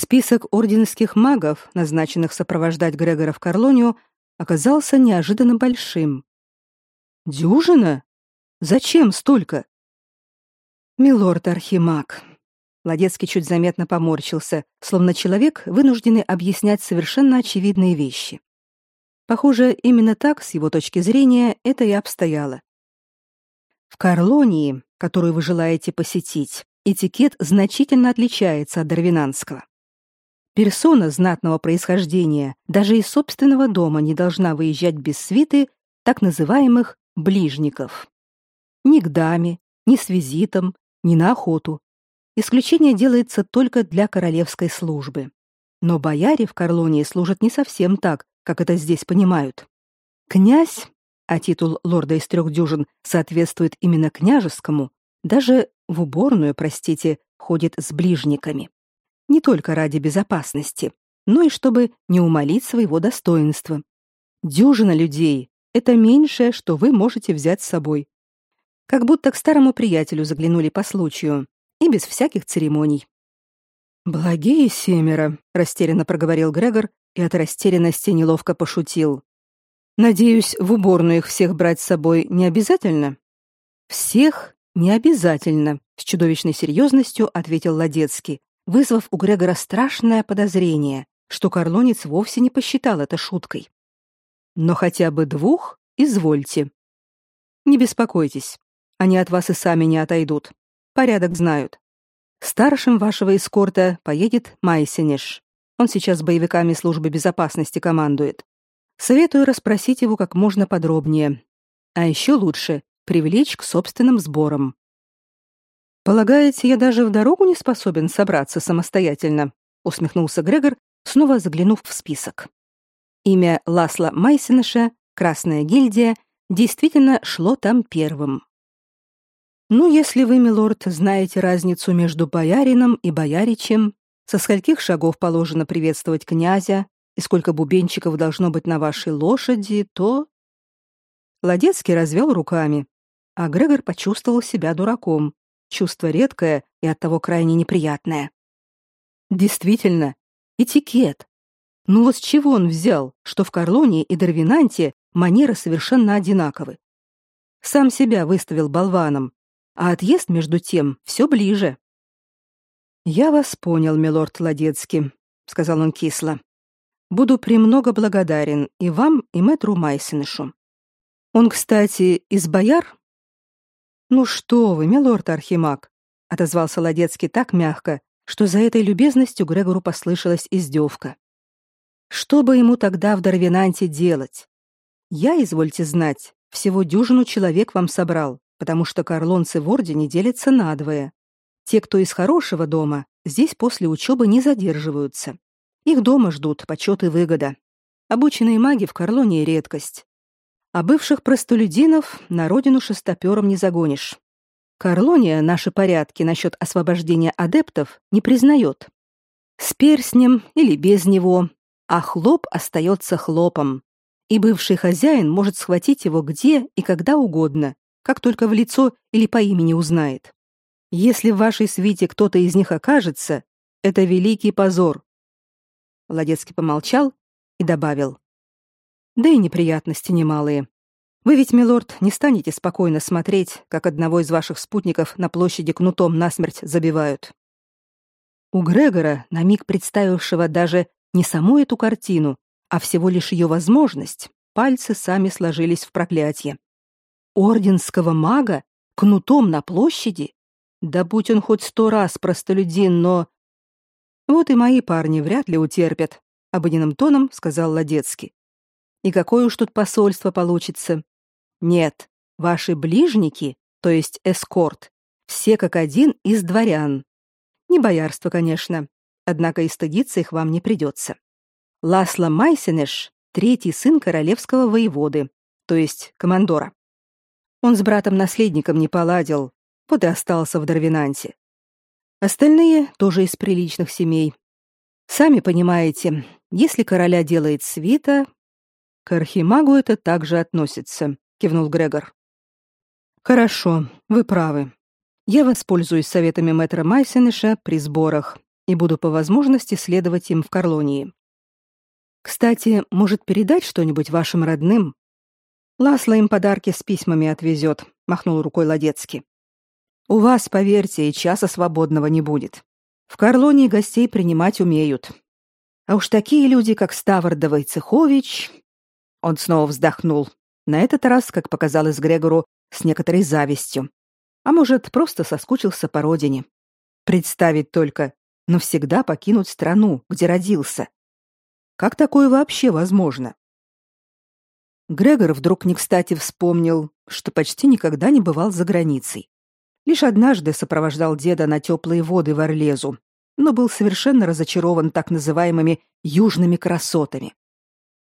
Список орденских магов, назначенных сопровождать Грегора в Карлонию, оказался неожиданно большим. Дюжина? Зачем столько? Милорд Архимаг. Ладецкий чуть заметно поморщился, словно человек, вынужденный объяснять совершенно очевидные вещи. Похоже, именно так, с его точки зрения, это и обстояло. В Карлонии, которую вы желаете посетить, этикет значительно отличается от дарвинанского. Персона знатного происхождения даже из собственного дома не должна выезжать без свиты так называемых ближников. Ни к даме, ни с визитом, ни на охоту. Исключение делается только для королевской службы. Но бояре в Карлонии служат не совсем так, как это здесь понимают. Князь, а титул лорда из трех дюжин соответствует именно княжескому, даже в уборную, простите, ходит с ближниками. Не только ради безопасности, но и чтобы не умолить своего достоинства. Дюжина людей — это меньшее, что вы можете взять с собой. Как будто к старому приятелю заглянули по случаю, и без всяких церемоний. «Благие семеро», — растерянно проговорил Грегор и от растерянности неловко пошутил. «Надеюсь, в уборную их всех брать с собой не обязательно?» «Всех не обязательно», — с чудовищной серьезностью ответил Ладецкий, вызвав у Грегора страшное подозрение, что Карлонец вовсе не посчитал это шуткой. «Но хотя бы двух извольте. Не беспокойтесь, они от вас и сами не отойдут. Порядок знают. Старшим вашего эскорта поедет Майсенеш. Он сейчас боевиками службы безопасности командует. Советую расспросить его как можно подробнее. А еще лучше привлечь к собственным сборам. Полагаете, я даже в дорогу не способен собраться самостоятельно? усмехнулся Грегор, снова заглянув в список. Имя Ласла Майсенеша, Красная гильдия, действительно шло там первым. Ну, если вы, милорд, знаете разницу между боярином и бояричем, со скольких шагов положено приветствовать князя и сколько бубенчиков должно быть на вашей лошади, то Ладецкий развел руками, а Грегор почувствовал себя дураком. Чувство редкое и оттого крайне неприятное. Действительно, этикет. Ну вот с чего он взял, что в Карлонии и Дарвинанте манеры совершенно одинаковы? Сам себя выставил болваном, а отъезд между тем все ближе. Я вас понял, милорд Ладецкий, сказал он кисло. Буду премного благодарен и вам, и мэтру Майсенешу. Он, кстати, из бояр? Ну что вы, милорд Архимаг, отозвался Ладецкий так мягко, что за этой любезностью Грегору послышалась издевка. Что бы ему тогда в Дарвинанте делать? Я, извольте знать, всего дюжину человек вам собрал, потому что карлонцы в ордене делятся надвое. Те, кто из хорошего дома, здесь после учебы не задерживаются. Их дома ждут почет и выгода. Обученные маги в Карлонии редкость. А бывших простолюдинов на родину шестопером не загонишь. Карлония наши порядки насчет освобождения адептов не признает. С перстнем или без него, а хлоп остается хлопом. И бывший хозяин может схватить его где и когда угодно, как только в лицо или по имени узнает. Если в вашей свите кто-то из них окажется, это великий позор. Ладецкий помолчал и добавил: Да и неприятности немалые. Вы ведь, милорд, не станете спокойно смотреть, как одного из ваших спутников на площади кнутом насмерть забивают. У Грегора, на миг представившего даже не саму эту картину, а всего лишь ее возможность, пальцы сами сложились в проклятие. Орденского мага? Кнутом на площади? Да будь он хоть сто раз простолюдин, но... Вот и мои парни вряд ли утерпят, обыденным тоном сказал Ладецкий. И какое уж тут посольство получится? Нет, ваши ближники, то есть эскорт, все как один из дворян. Не боярство, конечно, однако и стыдиться их вам не придется. Ласло Майсенеш — третий сын королевского воеводы, то есть командора. Он с братом-наследником не поладил, вот и остался в Дарвинанте. Остальные тоже из приличных семей. Сами понимаете, если короля делает свита, к архимагу это также относится, кивнул Грегор. Хорошо, вы правы. Я воспользуюсь советами мэтра Майсенеша при сборах и буду по возможности следовать им в Карлонии. Кстати, может передать что-нибудь вашим родным, Ласло им подарки с письмами отвезет», — махнул рукой Ладецкий. «У вас, поверьте, и часа свободного не будет. В Карлонии гостей принимать умеют. А уж такие люди, как Ставардова и Цехович...» Он снова вздохнул. На этот раз, как показалось Грегору, с некоторой завистью. А может, просто соскучился по родине. Представить только, навсегда покинуть страну, где родился. Как такое вообще возможно? Грегор вдруг не кстати вспомнил, что почти никогда не бывал за границей. Лишь однажды сопровождал деда на теплые воды в Орлезу, но был совершенно разочарован так называемыми южными красотами.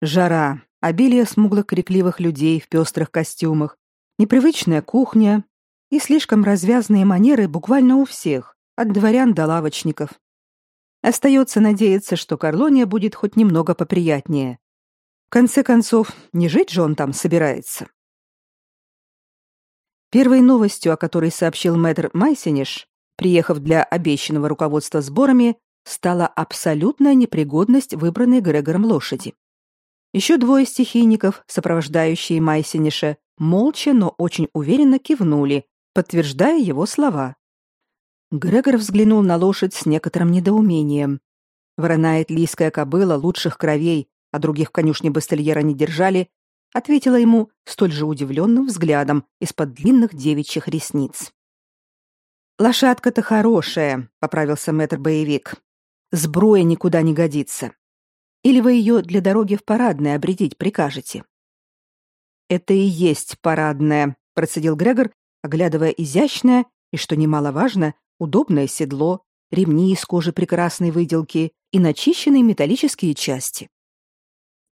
Жара, обилие смуглых крикливых людей в пестрых костюмах, непривычная кухня И слишком развязные манеры буквально у всех, от дворян до лавочников. Остается надеяться, что Карлония будет хоть немного поприятнее. В конце концов, не жить же он там собирается. Первой новостью, о которой сообщил мэтр Майсениш, приехав для обещанного руководства сборами, стала абсолютная непригодность выбранной Грегором лошади. Еще двое стихийников, сопровождающие Майсениша, молча, но очень уверенно кивнули, подтверждая его слова. Грегор взглянул на лошадь с некоторым недоумением. Вороная тлийская кобыла лучших кровей, а других в конюшне бастельера не держали, ответила ему столь же удивленным взглядом из-под длинных девичьих ресниц. «Лошадка-то хорошая», — поправился мэтр-боевик. «Сброя никуда не годится. Или вы ее для дороги в парадное обредить прикажете?» «Это и есть парадное», — процедил Грегор, оглядывая изящное и, что немаловажно, удобное седло, ремни из кожи прекрасной выделки и начищенные металлические части.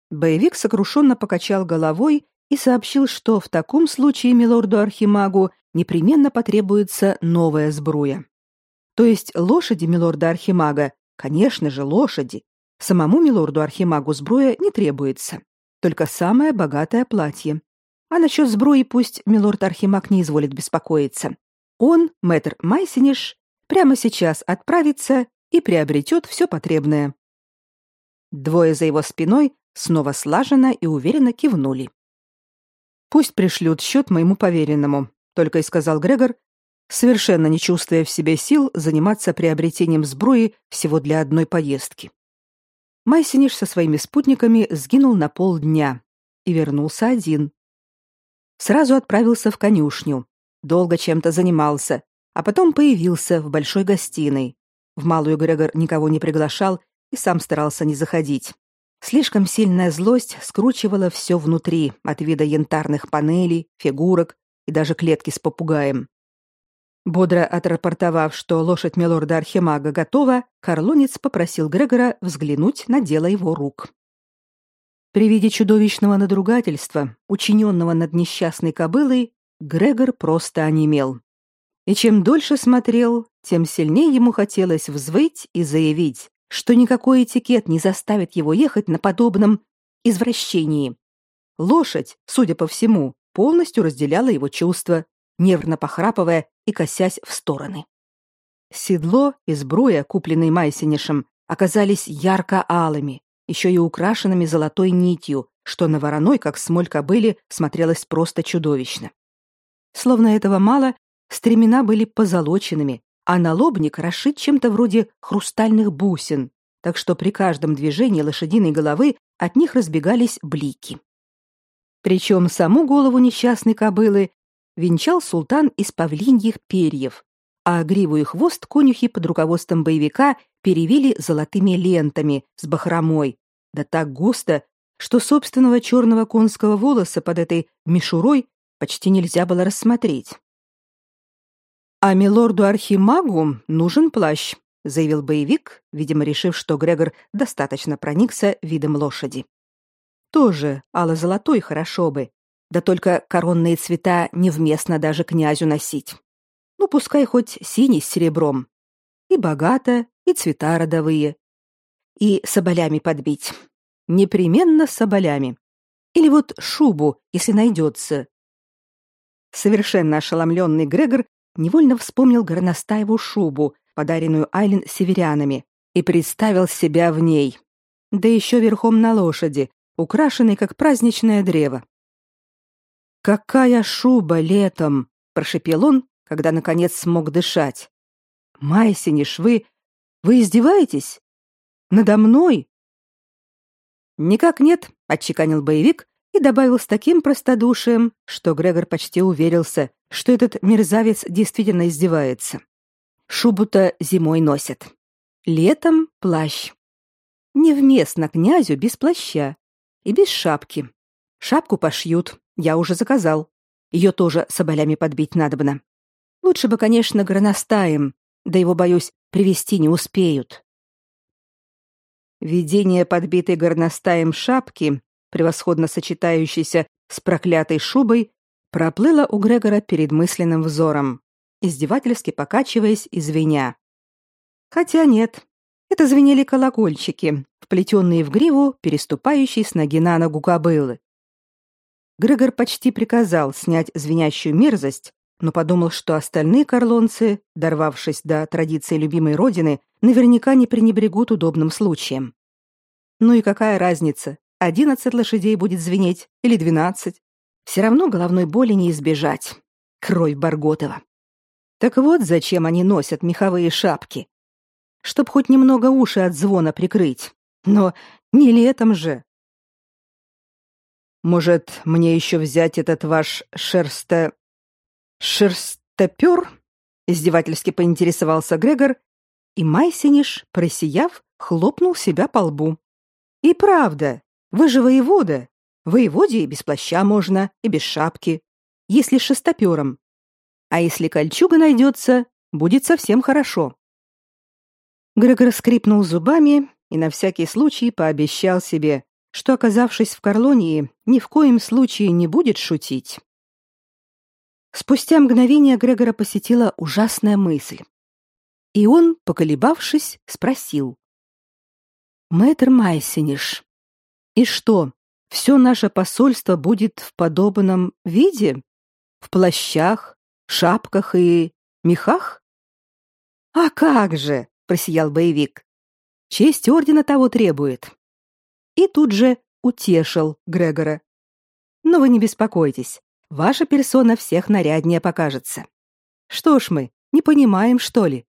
Боевик сокрушенно покачал головой и сообщил, что в таком случае милорду Архимагу непременно потребуется новая сбруя. То есть лошади милорда Архимага, конечно же, лошади, Самому милорду Архимагу сброя не требуется, только самое богатое платье. А насчет сбруи пусть милорд Архимаг не изволит беспокоиться. Он, мэтр Майсиниш, прямо сейчас отправится и приобретет все потребное. Двое за его спиной снова слаженно и уверенно кивнули. «Пусть пришлют счет моему поверенному», — только и сказал Грегор, совершенно не чувствуя в себе сил заниматься приобретением сбруи всего для одной поездки. Майсиниш со своими спутниками сгинул на полдня и вернулся один. Сразу отправился в конюшню, долго чем-то занимался, а потом появился в большой гостиной. В малую Грегор никого не приглашал и сам старался не заходить. Слишком сильная злость скручивала все внутри, от вида янтарных панелей, фигурок и даже клетки с попугаем. Бодро отрапортовав, что лошадь милорда Архимага готова, Карлонец попросил Грегора взглянуть на дело его рук. При виде чудовищного надругательства, учиненного над несчастной кобылой, Грегор просто онемел. И чем дольше смотрел, тем сильнее ему хотелось взвыть и заявить, что никакой этикет не заставит его ехать на подобном извращении. Лошадь, судя по всему, полностью разделяла его чувства, нервно похрапывая и косясь в стороны. Седло и сбруя, купленные Майсинишем, оказались ярко-алыми, еще и украшенными золотой нитью, что на вороной, как смоль кобыли, смотрелось просто чудовищно. Словно этого мало, стремена были позолоченными, а налобник расшит чем-то вроде хрустальных бусин, так что при каждом движении лошадиной головы от них разбегались блики. Причем саму голову несчастной кобылы венчал султан из павлиньих перьев, а гриву и хвост конюхи под руководством боевика перевели золотыми лентами с бахромой, да так густо, что собственного черного конского волоса под этой мишурой почти нельзя было рассмотреть. «А милорду Архимагу нужен плащ», — заявил боевик, видимо, решив, что Грегор достаточно проникся видом лошади. «Тоже ало-золотой хорошо бы, да только коронные цвета невместно даже князю носить. Ну, пускай хоть синий с серебром. И богато, и цвета родовые. И соболями подбить. Непременно соболями. Или вот шубу, если найдется. Совершенно ошеломленный Грегор невольно вспомнил горностаеву шубу, подаренную Айлен северянами, и представил себя в ней. Да еще верхом на лошади, украшенной как праздничное древо. Какая шуба летом, прошепел он, когда наконец смог дышать. Майсиниш, вы вы издеваетесь? Надо мной? Никак нет, отчеканил боевик и добавил с таким простодушием, что Грегор почти уверился, что этот мерзавец действительно издевается. Шубу-то зимой носят. Летом плащ. Невместно князю без плаща и без шапки. Шапку пошьют, я уже заказал. Ее тоже соболями подбить надобно. Лучше бы, конечно, граностаем, да его, боюсь, привести не успеют. Видение подбитой горностаем шапки, превосходно сочетающейся с проклятой шубой, проплыло у Грегора перед мысленным взором, издевательски покачиваясь и звеня. Хотя нет, это звенели колокольчики, вплетенные в гриву, переступающей с ноги на ногу кобылы. Грегор почти приказал снять звенящую мерзость, но подумал, что остальные карлонцы, дорвавшись до традиции любимой родины, наверняка не пренебрегут удобным случаем. Ну и какая разница, одиннадцать лошадей будет звенеть или двенадцать? Все равно головной боли не избежать. Кровь Барготова. Так вот зачем они носят меховые шапки. Чтоб хоть немного уши от звона прикрыть. Но не летом же. Может, мне еще взять этот ваш шерсто... шерстопер? Издевательски поинтересовался Грегор, и Майсиниш, просияв, хлопнул себя по лбу. И правда, вы же воевода. Воеводе и без плаща можно, и без шапки, если шестопером. А если кольчуга найдется, будет совсем хорошо. Грегор скрипнул зубами и на всякий случай пообещал себе, что, оказавшись в Карлонии, ни в коем случае не будет шутить. Спустя мгновение Грегора посетила ужасная мысль. И он, поколебавшись, спросил. «Мэтр Майсениш, и что, все наше посольство будет в подобном виде? В плащах, шапках и мехах?» «А как же!» — просиял боевик. «Честь ордена того требует и тут же утешил Грегора. Но вы не беспокойтесь, ваша персона всех наряднее покажется. Что ж мы, не понимаем, что ли?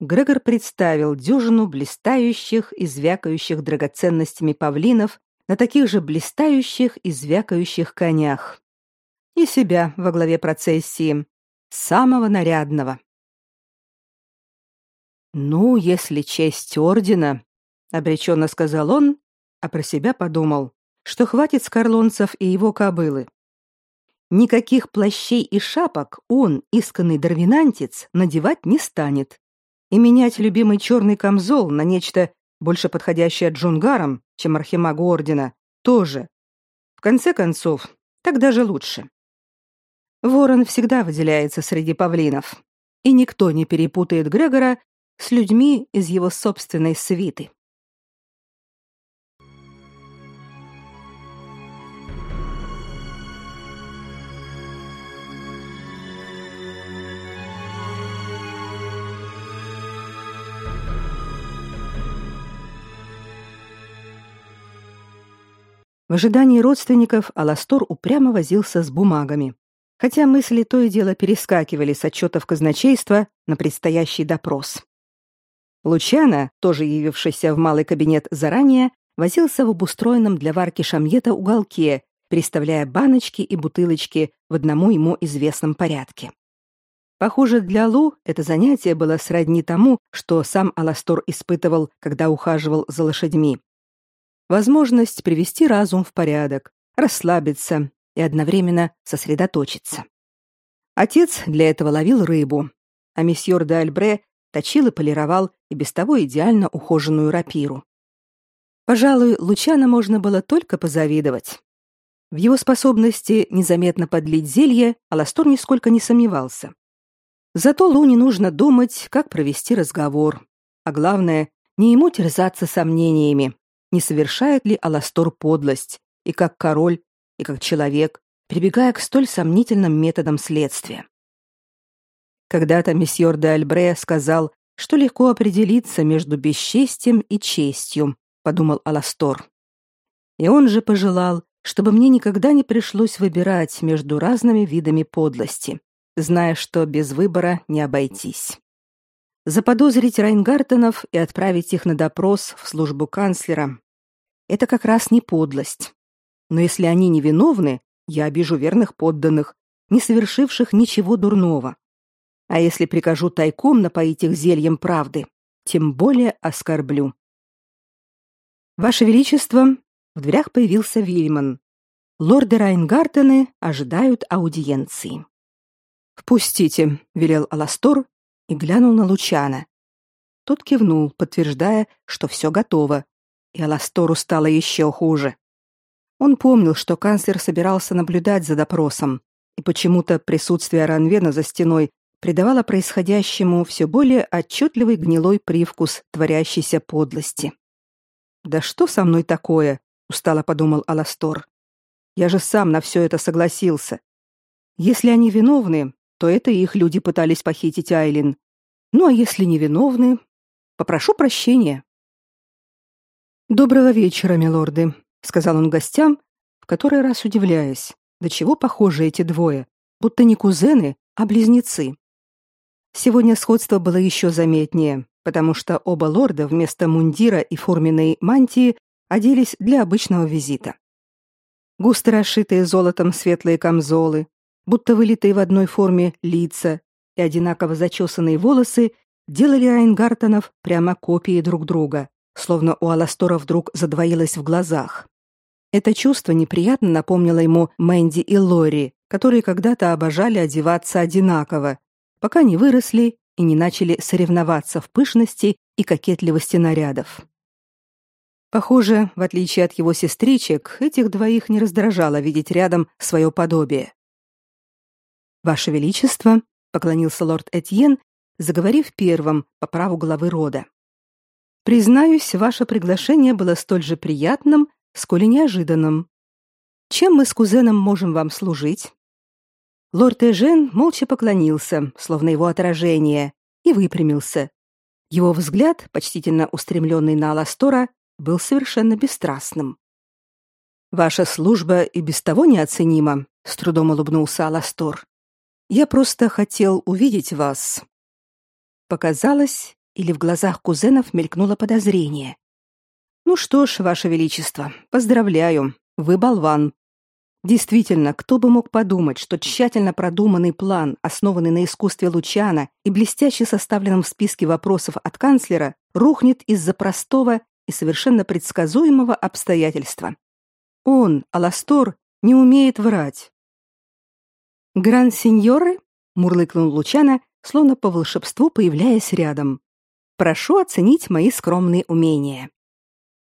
Грегор представил дюжину блистающих и звякающих драгоценностями павлинов на таких же блистающих и звякающих конях. И себя во главе процессии, самого нарядного. Ну, если честь ордена, обреченно сказал он, а про себя подумал, что хватит скорлонцев и его кобылы. Никаких плащей и шапок он, исканный дарвинантец, надевать не станет. И менять любимый черный камзол на нечто больше подходящее джунгарам, чем архимагу ордена, тоже. В конце концов, так даже лучше. Ворон всегда выделяется среди павлинов, и никто не перепутает Грегора с людьми из его собственной свиты. В ожидании родственников Аластор упрямо возился с бумагами, хотя мысли то и дело перескакивали с отчетов казначейства на предстоящий допрос. Лучана, тоже явившийся в малый кабинет заранее, возился в обустроенном для варки шамьета уголке, переставляя баночки и бутылочки в одному ему известном порядке. Похоже, для Лу это занятие было сродни тому, что сам Аластор испытывал, когда ухаживал за лошадьми возможность привести разум в порядок, расслабиться и одновременно сосредоточиться. Отец для этого ловил рыбу, а месьеор де Альбре точил и полировал и без того идеально ухоженную рапиру. Пожалуй, Лучана можно было только позавидовать. В его способности незаметно подлить зелье Аластор нисколько не сомневался. Зато Лу нужно думать, как провести разговор, а главное, не ему терзаться сомнениями, не совершает ли Аластор подлость, и как король, и как человек, прибегая к столь сомнительным методам следствия. Когда-то месьеор де Альбре сказал, что легко определиться между бесчестием и честью, подумал Аластор. И он же пожелал, чтобы мне никогда не пришлось выбирать между разными видами подлости, зная, что без выбора не обойтись заподозрить Райнгартенов и отправить их на допрос в службу канцлера. Это как раз не подлость. Но если они невиновны, я обижу верных подданных, не совершивших ничего дурного. А если прикажу тайком напоить их зельем правды, тем более оскорблю. Ваше величество, в дверях появился Вильман. Лорды Райнгартены ожидают аудиенции. «Впустите», — велел Аластор и глянул на Лучана. Тот кивнул, подтверждая, что все готово, и Аластору стало еще хуже. Он помнил, что канцлер собирался наблюдать за допросом, и почему-то присутствие Ранвена за стеной придавало происходящему все более отчетливый гнилой привкус творящейся подлости. «Да что со мной такое?» — устало подумал Аластор. «Я же сам на все это согласился. Если они виновны, то это их люди пытались похитить Айлин. Ну а если не виновны, попрошу прощения». «Доброго вечера, милорды», — сказал он гостям, в который раз удивляясь, до чего похожи эти двое, будто не кузены, а близнецы. Сегодня сходство было еще заметнее, потому что оба лорда вместо мундира и форменной мантии оделись для обычного визита. Густо расшитые золотом светлые камзолы, будто вылитые в одной форме лица и одинаково зачесанные волосы делали Айнгартонов прямо копии друг друга, словно у Аластора вдруг задвоилось в глазах. Это чувство неприятно напомнило ему Мэнди и Лори, которые когда-то обожали одеваться одинаково, пока не выросли и не начали соревноваться в пышности и кокетливости нарядов. Похоже, в отличие от его сестричек, этих двоих не раздражало видеть рядом свое подобие. «Ваше Величество», — поклонился лорд Этьен, заговорив первым по праву главы рода. «Признаюсь, ваше приглашение было столь же приятным, сколь и неожиданным. Чем мы с кузеном можем вам служить?» Лорд Эжен молча поклонился, словно его отражение, и выпрямился. Его взгляд, почтительно устремленный на Аластора, был совершенно бесстрастным. «Ваша служба и без того неоценима», — с трудом улыбнулся Аластор. «Я просто хотел увидеть вас». Показалось, или в глазах кузенов мелькнуло подозрение. «Ну что ж, Ваше Величество, поздравляю, вы болван. Действительно, кто бы мог подумать, что тщательно продуманный план, основанный на искусстве Лучана и блестяще составленном в списке вопросов от канцлера, рухнет из-за простого и совершенно предсказуемого обстоятельства. Он, Аластор, не умеет врать. «Гран-сеньоры?» — мурлыкнул Лучана, словно по волшебству появляясь рядом. «Прошу оценить мои скромные умения».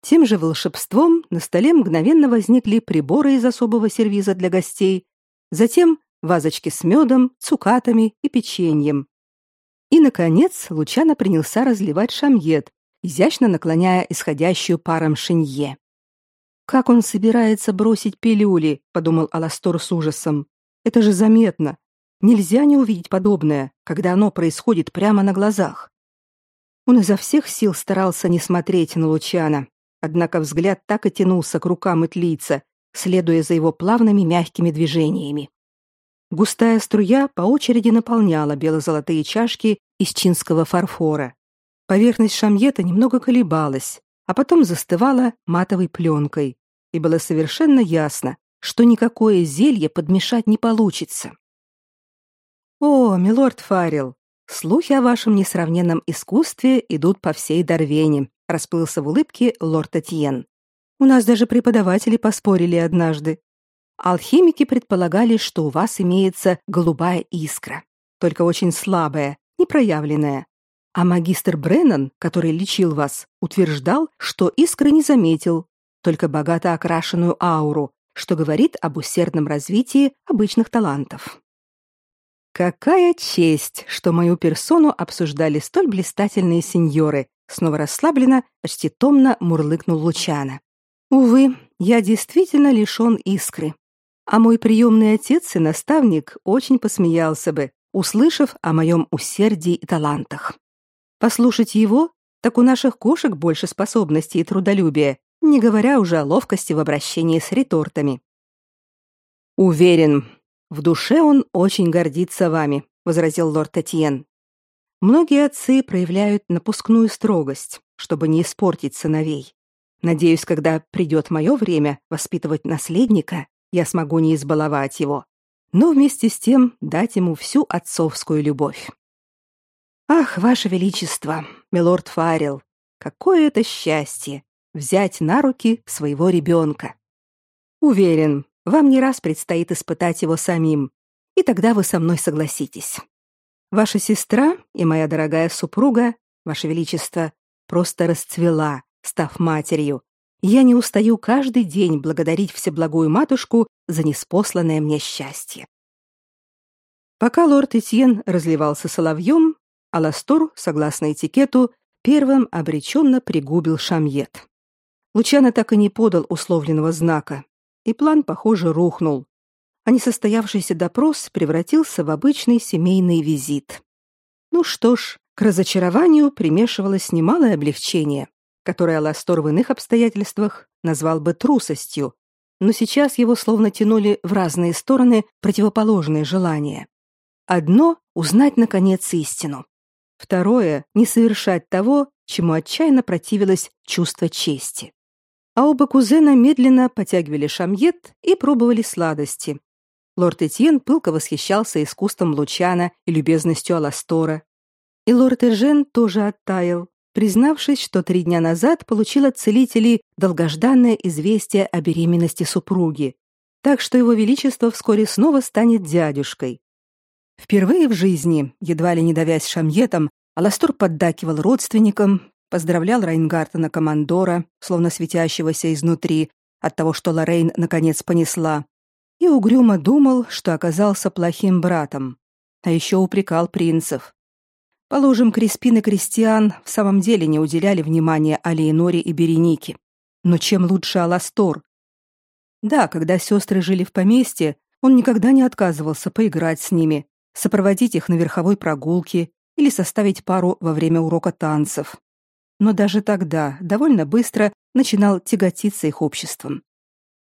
Тем же волшебством на столе мгновенно возникли приборы из особого сервиза для гостей, затем вазочки с медом, цукатами и печеньем. И, наконец, Лучано принялся разливать шамьет, изящно наклоняя исходящую паром шинье. «Как он собирается бросить пилюли?» — подумал Аластор с ужасом. «Это же заметно. Нельзя не увидеть подобное, когда оно происходит прямо на глазах». Он изо всех сил старался не смотреть на Лучана, Однако взгляд так и тянулся к рукам Итлийца, следуя за его плавными мягкими движениями. Густая струя по очереди наполняла бело-золотые чашки из чинского фарфора. Поверхность шамьета немного колебалась, а потом застывала матовой пленкой, и было совершенно ясно, что никакое зелье подмешать не получится. «О, милорд Фаррелл, слухи о вашем несравненном искусстве идут по всей Дарвене», расплылся в улыбке лорд Этьен. У нас даже преподаватели поспорили однажды. Алхимики предполагали, что у вас имеется голубая искра, только очень слабая, непроявленная. А магистр Бреннан, который лечил вас, утверждал, что искры не заметил, только богато окрашенную ауру, что говорит об усердном развитии обычных талантов. Какая честь, что мою персону обсуждали столь блистательные сеньоры, снова расслабленно, почти томно мурлыкнул Лучана. Увы, я действительно лишён искры. А мой приемный отец и наставник очень посмеялся бы, услышав о моем усердии и талантах. Послушать его, так у наших кошек больше способностей и трудолюбия, не говоря уже о ловкости в обращении с ретортами. Уверен, в душе он очень гордится вами, возразил лорд Татьен. Многие отцы проявляют напускную строгость, чтобы не испортить сыновей. Надеюсь, когда придет мое время воспитывать наследника, я смогу не избаловать его, но вместе с тем дать ему всю отцовскую любовь. Ах, ваше величество, милорд Фаррелл, какое это счастье взять на руки своего ребенка. Уверен, вам не раз предстоит испытать его самим, и тогда вы со мной согласитесь. Ваша сестра и моя дорогая супруга, ваше величество, просто расцвела, став матерью, Я не устаю каждый день благодарить Всеблагую Матушку за неспосланное мне счастье. Пока лорд Этьен разливался соловьем, Аластор, согласно этикету, первым обреченно пригубил шамьет. Лучано так и не подал условленного знака, и план, похоже, рухнул. А несостоявшийся допрос превратился в обычный семейный визит. Ну что ж, к разочарованию примешивалось немалое облегчение, которое Аластор в иных обстоятельствах назвал бы трусостью, но сейчас его словно тянули в разные стороны противоположные желания. Одно — узнать, наконец, истину. Второе — не совершать того, чему отчаянно противилось чувство чести. А оба кузена медленно потягивали шамьет и пробовали сладости. Лорд Этьен пылко восхищался искусством Лучана и любезностью Аластора. И лорд Эжен тоже оттаял, признавшись, что три дня назад получил от целителей долгожданное известие о беременности супруги, так что его величество вскоре снова станет дядюшкой. Впервые в жизни, едва ли не давясь шамьетом, Аластор поддакивал родственникам, поздравлял Райнгартена командора, словно светящегося изнутри, от того, что Лорейн наконец понесла, и угрюмо думал, что оказался плохим братом, а еще упрекал принцев. Положим, Криспин и Кристиан в самом деле не уделяли внимания Алиеноре и Беренике. Но чем лучше Аластор? Да, когда сестры жили в поместье, он никогда не отказывался поиграть с ними, сопроводить их на верховой прогулке или составить пару во время урока танцев. Но даже тогда довольно быстро начинал тяготиться их обществом.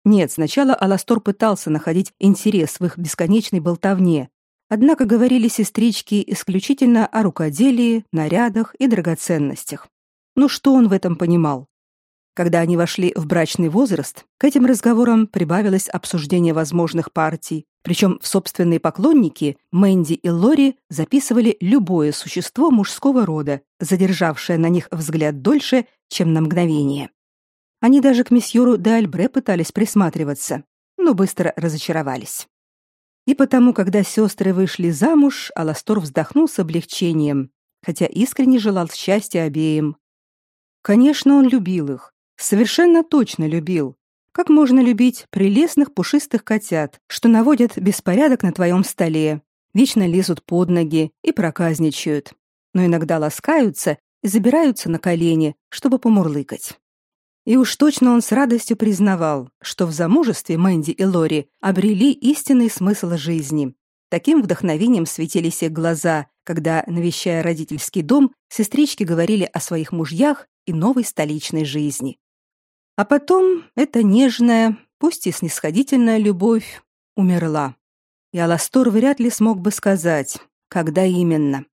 Нет, сначала Аластор пытался находить интерес в их бесконечной болтовне, однако говорили сестрички исключительно о рукоделии, нарядах и драгоценностях. Ну что он в этом понимал? Когда они вошли в брачный возраст, к этим разговорам прибавилось обсуждение возможных партий, причем в собственные поклонники Мэнди и Лори записывали любое существо мужского рода, задержавшее на них взгляд дольше, чем на мгновение. Они даже к месьюру де Альбре пытались присматриваться, но быстро разочаровались. И потому, когда сестры вышли замуж, Аластор вздохнул с облегчением, хотя искренне желал счастья обеим. Конечно, он любил их, совершенно точно любил, как можно любить прелестных пушистых котят, что наводят беспорядок на твоем столе, вечно лезут под ноги и проказничают, но иногда ласкаются и забираются на колени, чтобы помурлыкать. И уж точно он с радостью признавал, что в замужестве Мэнди и Лори обрели истинный смысл жизни. Таким вдохновением светились их глаза, когда, навещая родительский дом, сестрички говорили о своих мужьях и новой столичной жизни. А потом эта нежная, пусть и снисходительная любовь умерла. И Аластор вряд ли смог бы сказать, когда именно.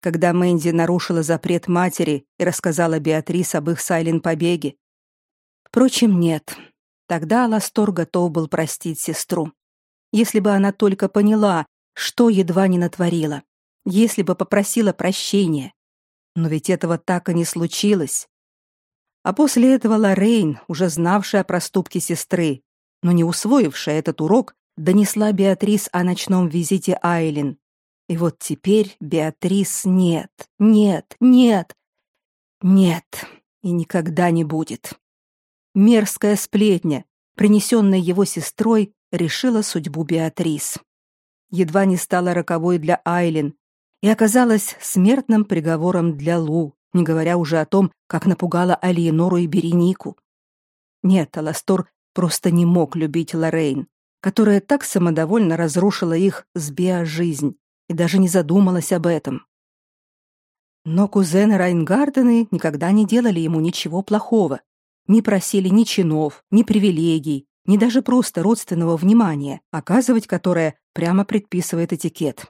Когда Мэнди нарушила запрет матери и рассказала Беатрис об их Сайлен побеге. Впрочем, нет. Тогда Аластор готов был простить сестру. Если бы она только поняла, что едва не натворила. Если бы попросила прощения. Но ведь этого так и не случилось. А после этого Лоррейн, уже знавшая о проступке сестры, но не усвоившая этот урок, донесла Беатрис о ночном визите Айлин. И вот теперь Беатрис нет, нет, нет, нет и никогда не будет. Мерзкая сплетня, принесенная его сестрой, решила судьбу Беатрис. Едва не стала роковой для Айлин и оказалась смертным приговором для Лу не говоря уже о том, как напугала Алиенору и Беренику. Нет, Аластор просто не мог любить Лорейн, которая так самодовольно разрушила их с Беа жизнь и даже не задумалась об этом. Но кузены Райнгардены никогда не делали ему ничего плохого, не просили ни чинов, ни привилегий, ни даже просто родственного внимания, оказывать которое прямо предписывает этикет.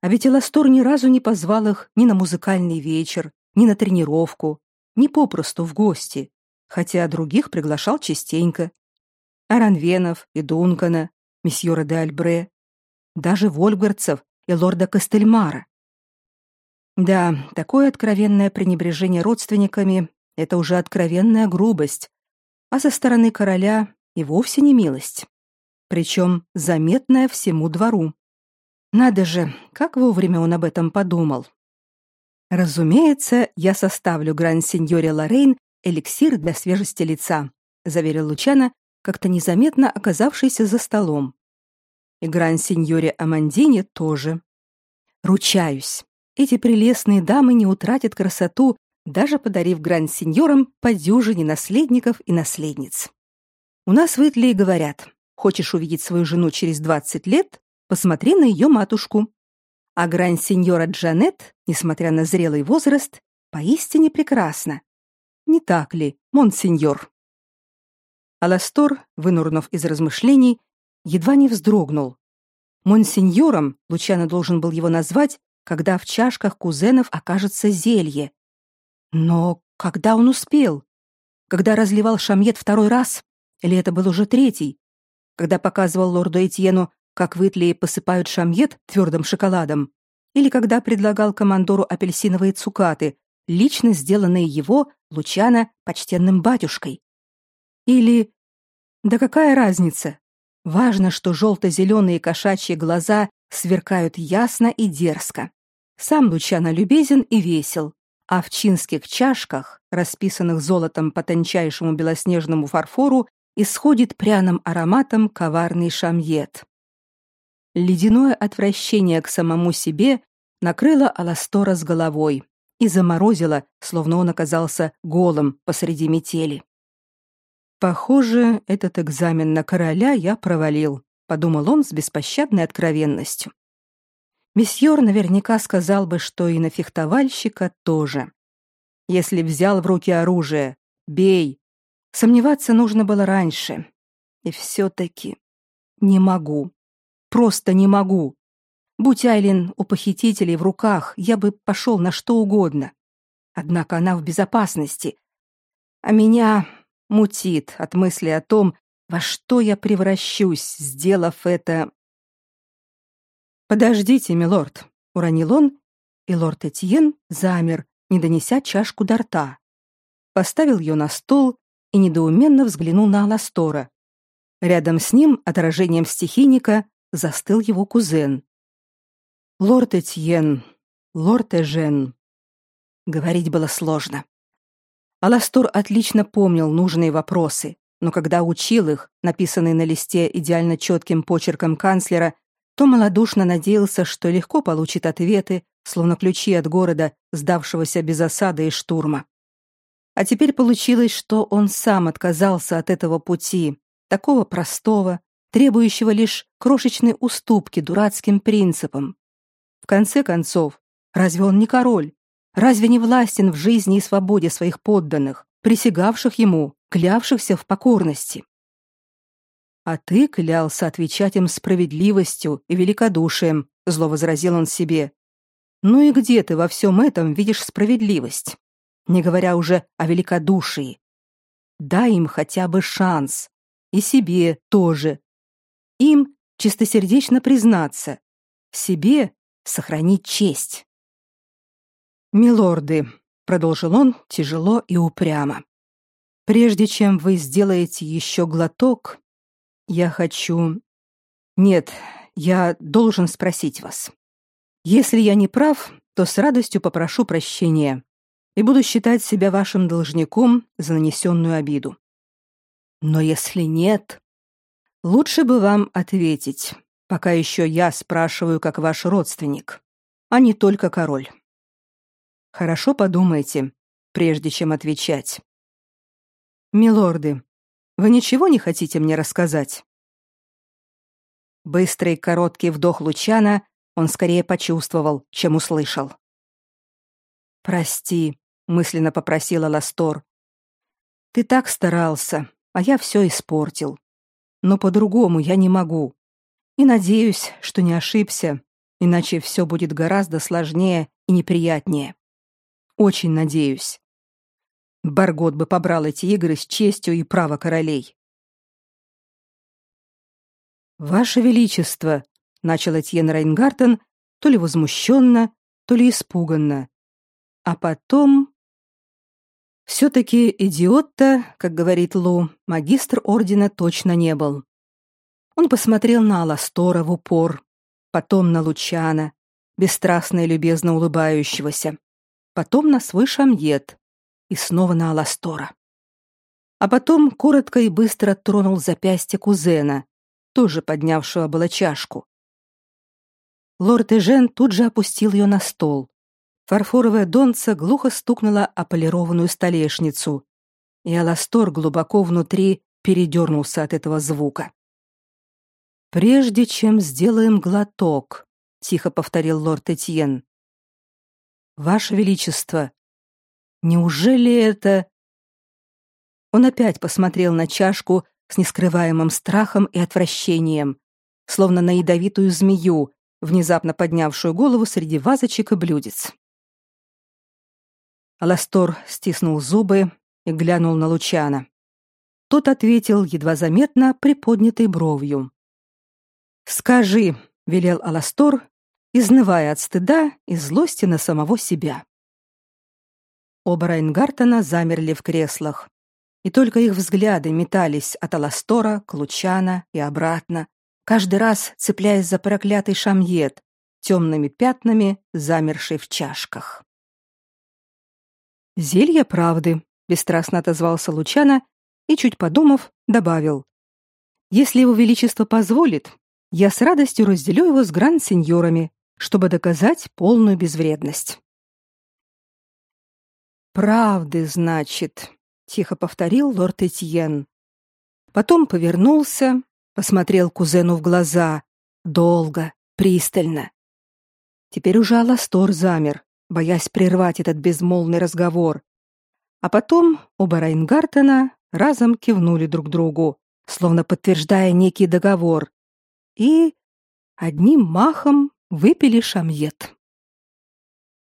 А ведь Эластор ни разу не позвал их ни на музыкальный вечер, ни на тренировку, ни попросту в гости, хотя других приглашал частенько. Аранвенов и Дункана, месьеора де Альбре, даже Вольгарцев и лорда Костельмара. Да, такое откровенное пренебрежение родственниками — это уже откровенная грубость, а со стороны короля и вовсе не милость. Причем заметная всему двору. Надо же, как вовремя он об этом подумал. Разумеется, я составлю гранд-сеньоре Лорейн эликсир для свежести лица, заверил Лучано, как-то незаметно оказавшийся за столом. И гран-сеньоре Амандине тоже. Ручаюсь, эти прелестные дамы не утратят красоту, даже подарив гран-сеньорам по дюжине наследников и наследниц. У нас в Итлии говорят, хочешь увидеть свою жену через 20 лет, посмотри на ее матушку. А гран-сеньора Джанет, несмотря на зрелый возраст, поистине прекрасна. Не так ли, монсеньор? Аластор, вынурнув из размышлений, едва не вздрогнул. Монсеньором Лучано должен был его назвать, когда в чашках кузенов окажется зелье. Но когда он успел? Когда разливал шамьет второй раз? Или это был уже третий? Когда показывал лорду Этьену, как в Итлии посыпают шамьет твердым шоколадом? Или когда предлагал командору апельсиновые цукаты, лично сделанные его, Лучана, почтенным батюшкой? Или... Да какая разница? Важно, что желто-зеленые кошачьи глаза сверкают ясно и дерзко. Сам Лучано любезен и весел, а в чинских чашках, расписанных золотом по тончайшему белоснежному фарфору, исходит пряным ароматом коварный шамьет. Ледяное отвращение к самому себе накрыло Аластора с головой и заморозило, словно он оказался голым посреди метели. Похоже, этот экзамен на короля я провалил, подумал он с беспощадной откровенностью. Месьеор наверняка сказал бы, что и на фехтовальщика тоже. Если взял в руки оружие, бей. Сомневаться нужно было раньше. И все-таки не могу. Просто не могу. Будь Айлин у похитителей в руках, я бы пошел на что угодно. Однако она в безопасности. А меня мутит от мысли о том, во что я превращусь, сделав это Подождите, милорд, уронил он, и лорд Этьен замер, не донеся чашку до рта. Поставил ее на стол и недоуменно взглянул на Аластора. Рядом с ним, отражением стихийника, застыл его кузен. Лорд Этьен, лорд Эжен. Говорить было сложно. Аластор отлично помнил нужные вопросы, но когда учил их, написанные на листе идеально четким почерком канцлера, то малодушно надеялся, что легко получит ответы, словно ключи от города, сдавшегося без осады и штурма. А теперь получилось, что он сам отказался от этого пути, такого простого, требующего лишь крошечной уступки дурацким принципам. В конце концов, разве он не король? Разве не властен в жизни и свободе своих подданных, присягавших ему, клявшихся в покорности? А ты клялся отвечать им справедливостью и великодушием, зло возразил он себе. Ну и где ты во всем этом видишь справедливость? Не говоря уже о великодушии. Дай им хотя бы шанс. И себе тоже. Им чистосердечно признаться. Себе сохранить честь. «Милорды», — продолжил он тяжело и упрямо, «прежде чем вы сделаете еще глоток, я хочу... Нет, я должен спросить вас. Если я не прав, то с радостью попрошу прощения и буду считать себя вашим должником за нанесенную обиду. Но если нет, лучше бы вам ответить, пока еще я спрашиваю как ваш родственник, а не только король. Хорошо подумайте, прежде чем отвечать. Милорды, вы ничего не хотите мне рассказать? Быстрый короткий вдох Лучана он скорее почувствовал, чем услышал. Прости, мысленно попросила Ластор. Ты так старался, а я все испортил. Но по-другому я не могу. И надеюсь, что не ошибся, иначе все будет гораздо сложнее и неприятнее. Очень надеюсь. Баргот бы побрал эти игры с честью и право королей. Ваше величество, начал Этьен Рейнгартен, то ли возмущенно, то ли испуганно. А потом все таки идиот-то, как говорит Лу, магистр ордена точно не был. Он посмотрел на Аластора в упор, потом на Лучана, бесстрастно и любезно улыбающегося, потом на свой шамьет, и снова на Аластора. а потом коротко и быстро тронул запястье кузена, тоже поднявшего было чашку. Лорд Эжен тут же опустил ее на стол. Фарфоровая донца глухо стукнула о полированную столешницу, и Аластор глубоко внутри передернулся от этого звука. «Прежде чем сделаем глоток», — тихо повторил лорд Этьен. «Ваше Величество, неужели это...» Он опять посмотрел на чашку с нескрываемым страхом и отвращением, словно на ядовитую змею, внезапно поднявшую голову среди вазочек и блюдец. Аластор стиснул зубы и глянул на Лучана. Тот ответил едва заметно приподнятой бровью. «Скажи», — велел Аластор, изнывая от стыда и злости на самого себя. Оба Райнгартена замерли в креслах и только их взгляды метались от Аластора к Лучана и обратно, каждый раз цепляясь за проклятый шамьет, темными пятнами, замерший в чашках. «Зелье правды», — бесстрастно отозвался Лучана и, чуть подумав, добавил. «Если его величество позволит, я с радостью разделю его с гранд-сеньорами, чтобы доказать полную безвредность». «Правды, значит», тихо повторил лорд Этьен. Потом повернулся, посмотрел кузену в глаза, долго, пристально. Теперь уже Аластор замер, боясь прервать этот безмолвный разговор. А потом оба Райнгартена разом кивнули друг другу, словно подтверждая некий договор, и одним махом выпили шамьет.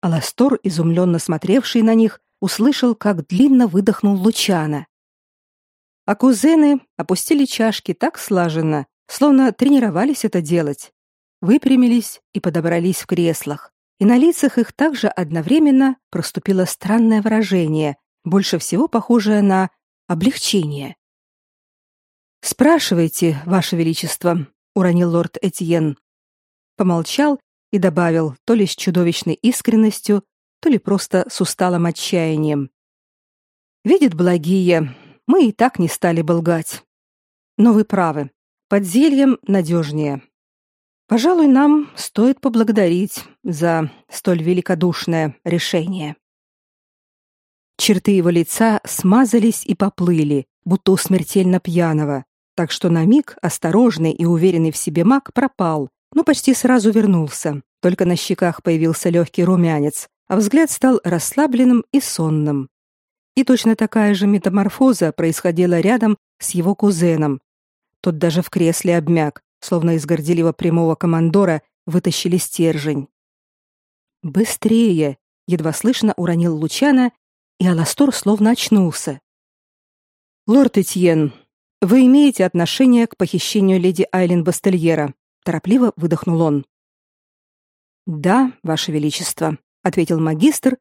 Аластор, изумленно смотревший на них, услышал, как длинно выдохнул Лучана. А кузены опустили чашки так слаженно, словно тренировались это делать. Выпрямились и подобрались в креслах, и на лицах их также одновременно проступило странное выражение, больше всего похожее на облегчение. «Спрашивайте, Ваше Величество», — уронил лорд Этьен. Помолчал и добавил, то ли с чудовищной искренностью, то ли просто с усталым отчаянием. Видит благие, мы и так не стали бы. Но вы правы, под зельем надежнее. Пожалуй, нам стоит поблагодарить за столь великодушное решение. Черты его лица смазались и поплыли, будто у смертельно пьяного, так что на миг осторожный и уверенный в себе маг пропал, но почти сразу вернулся. Только на щеках появился легкий румянец, а взгляд стал расслабленным и сонным. И точно такая же метаморфоза происходила рядом с его кузеном. Тот даже в кресле обмяк, словно из горделиво прямого командора вытащили стержень. «Быстрее!» — едва слышно уронил Лучана, и Аластор словно очнулся. «Лорд Этьен, вы имеете отношение к похищению леди Айлен Бастельера?» — торопливо выдохнул он. «Да, Ваше Величество», ответил магистр,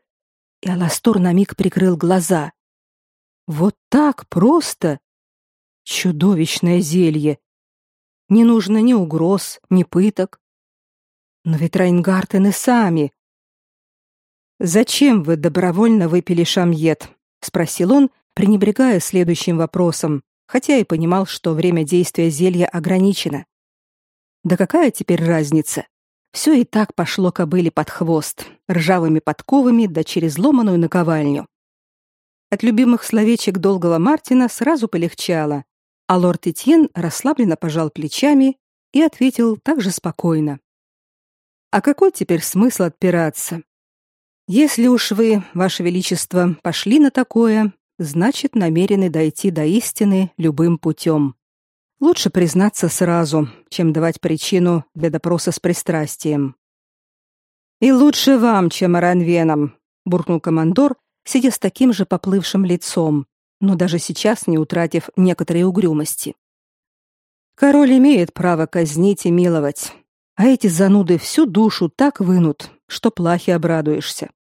и Аластор на миг прикрыл глаза. Вот так просто. Чудовищное зелье. Не нужно ни угроз, ни пыток. Но ведь Райнгартены сами. Зачем вы добровольно выпили шамьет? спросил он, пренебрегая следующим вопросом, хотя и понимал, что время действия зелья ограничено. Да какая теперь разница? Все и так пошло кобыле под хвост, ржавыми подковами да через ломаную наковальню. От любимых словечек долгого Мартина сразу полегчало, а лорд Этьен расслабленно пожал плечами и ответил также спокойно. «А какой теперь смысл отпираться? Если уж вы, ваше величество, пошли на такое, значит, намерены дойти до истины любым путем. Лучше признаться сразу, чем давать причину для допроса с пристрастием. И лучше вам, чем Аранвенам, буркнул командор, сидя с таким же поплывшим лицом, но даже сейчас не утратив некоторой угрюмости. Король имеет право казнить и миловать, а эти зануды всю душу так вынут, что плахи обрадуешься.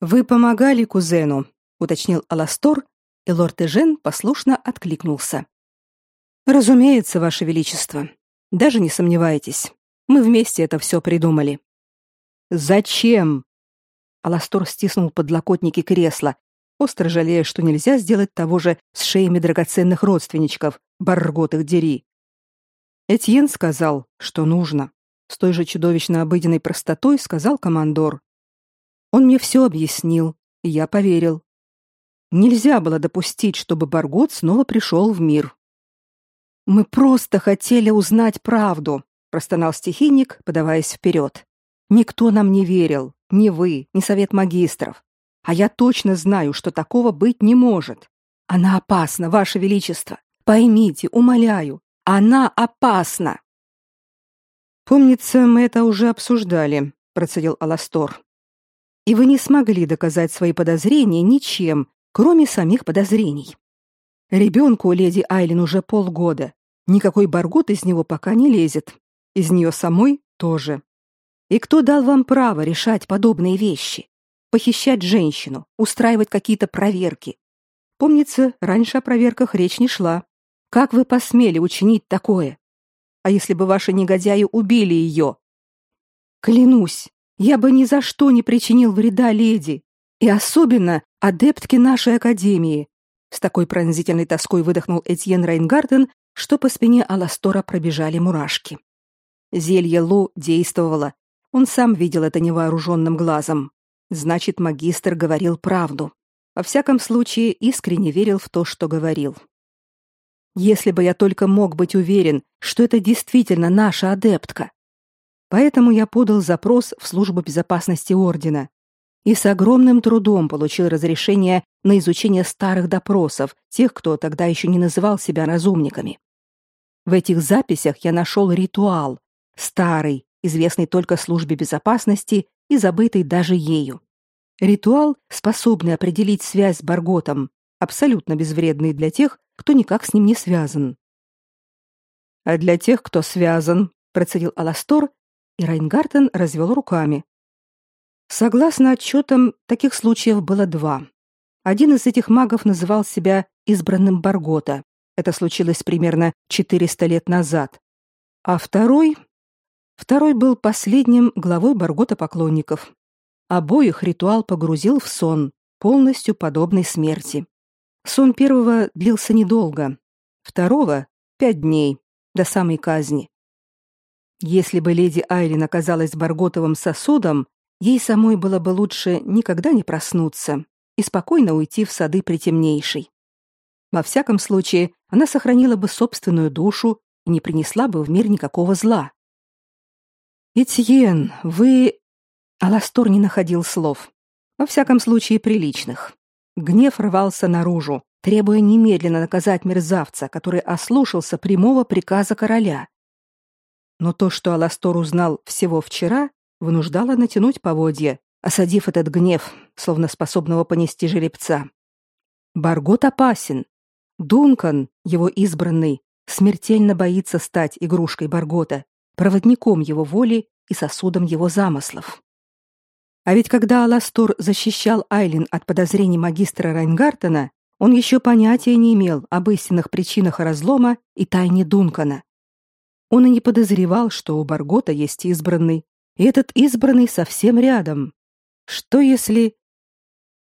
Вы помогали кузену, уточнил Аластор, и лорд Эжен послушно откликнулся. Разумеется, ваше величество. Даже не сомневайтесь. Мы вместе это все придумали. Зачем? Аластор стиснул подлокотники кресла, остро жалея, что нельзя сделать того же с шеями драгоценных родственничков, баргот их дери. Этьен сказал, что нужно. С той же чудовищно обыденной простотой сказал командор. Он мне все объяснил, и я поверил. Нельзя было допустить, чтобы Баргот снова пришел в мир. Мы просто хотели узнать правду, простонал стихийник, подаваясь вперед. Никто нам не верил, ни вы, ни совет магистров. А я точно знаю, что такого быть не может. Она опасна, ваше величество. Поймите, умоляю, она опасна. Помнится, мы это уже обсуждали, процедил Аластор. И вы не смогли доказать свои подозрения ничем, кроме самих подозрений. Ребенку у леди Айлин уже полгода. Никакой баргот из него пока не лезет. Из нее самой тоже. И кто дал вам право решать подобные вещи? Похищать женщину, устраивать какие-то проверки? Помнится, раньше о проверках речь не шла. Как вы посмели учинить такое? А если бы ваши негодяи убили ее? Клянусь, я бы ни за что не причинил вреда леди, и особенно адептке нашей академии. С такой пронзительной тоской выдохнул Этьен Рейнгартен, что по спине Аластора пробежали мурашки. Зелье Лу действовало. Он сам видел это невооруженным глазом. Значит, магистр говорил правду. Во всяком случае, искренне верил в то, что говорил. Если бы я только мог быть уверен, что это действительно наша адептка. Поэтому я подал запрос в службу безопасности ордена и с огромным трудом получил разрешение на изучение старых допросов тех, кто тогда еще не называл себя разумниками. В этих записях я нашел ритуал, старый, известный только службе безопасности и забытый даже ею. Ритуал, способный определить связь с Барготом, абсолютно безвредный для тех, кто никак с ним не связан. А для тех, кто связан, процедил Аластор, и Райнгартен развел руками. Согласно отчетам, таких случаев было два. Один из этих магов называл себя избранным Баргота. Это случилось примерно 400 лет назад. А второй... Второй был последним главой Баргота поклонников. Обоих ритуал погрузил в сон, полностью подобный смерти. Сон первого длился недолго, второго — пять дней, до самой казни. Если бы леди Айлин оказалась Барготовым сосудом, ей самой было бы лучше никогда не проснуться и спокойно уйти в сады притемнейшей. Во всяком случае, она сохранила бы собственную душу и не принесла бы в мир никакого зла. «Этьен, вы...» Аластор не находил слов. Во всяком случае, приличных. Гнев рвался наружу, требуя немедленно наказать мерзавца, который ослушался прямого приказа короля. Но то, что Аластор узнал всего вчера, вынуждало натянуть поводья, осадив этот гнев, словно способного понести жеребца. Баргот опасен. Дункан, его избранный, смертельно боится стать игрушкой Баргота, проводником его воли и сосудом его замыслов. А ведь когда Аластор защищал Айлин от подозрений магистра Райнгартена, он еще понятия не имел об истинных причинах разлома и тайне Дункана. Он и не подозревал, что у Баргота есть избранный, и этот избранный совсем рядом. Что если...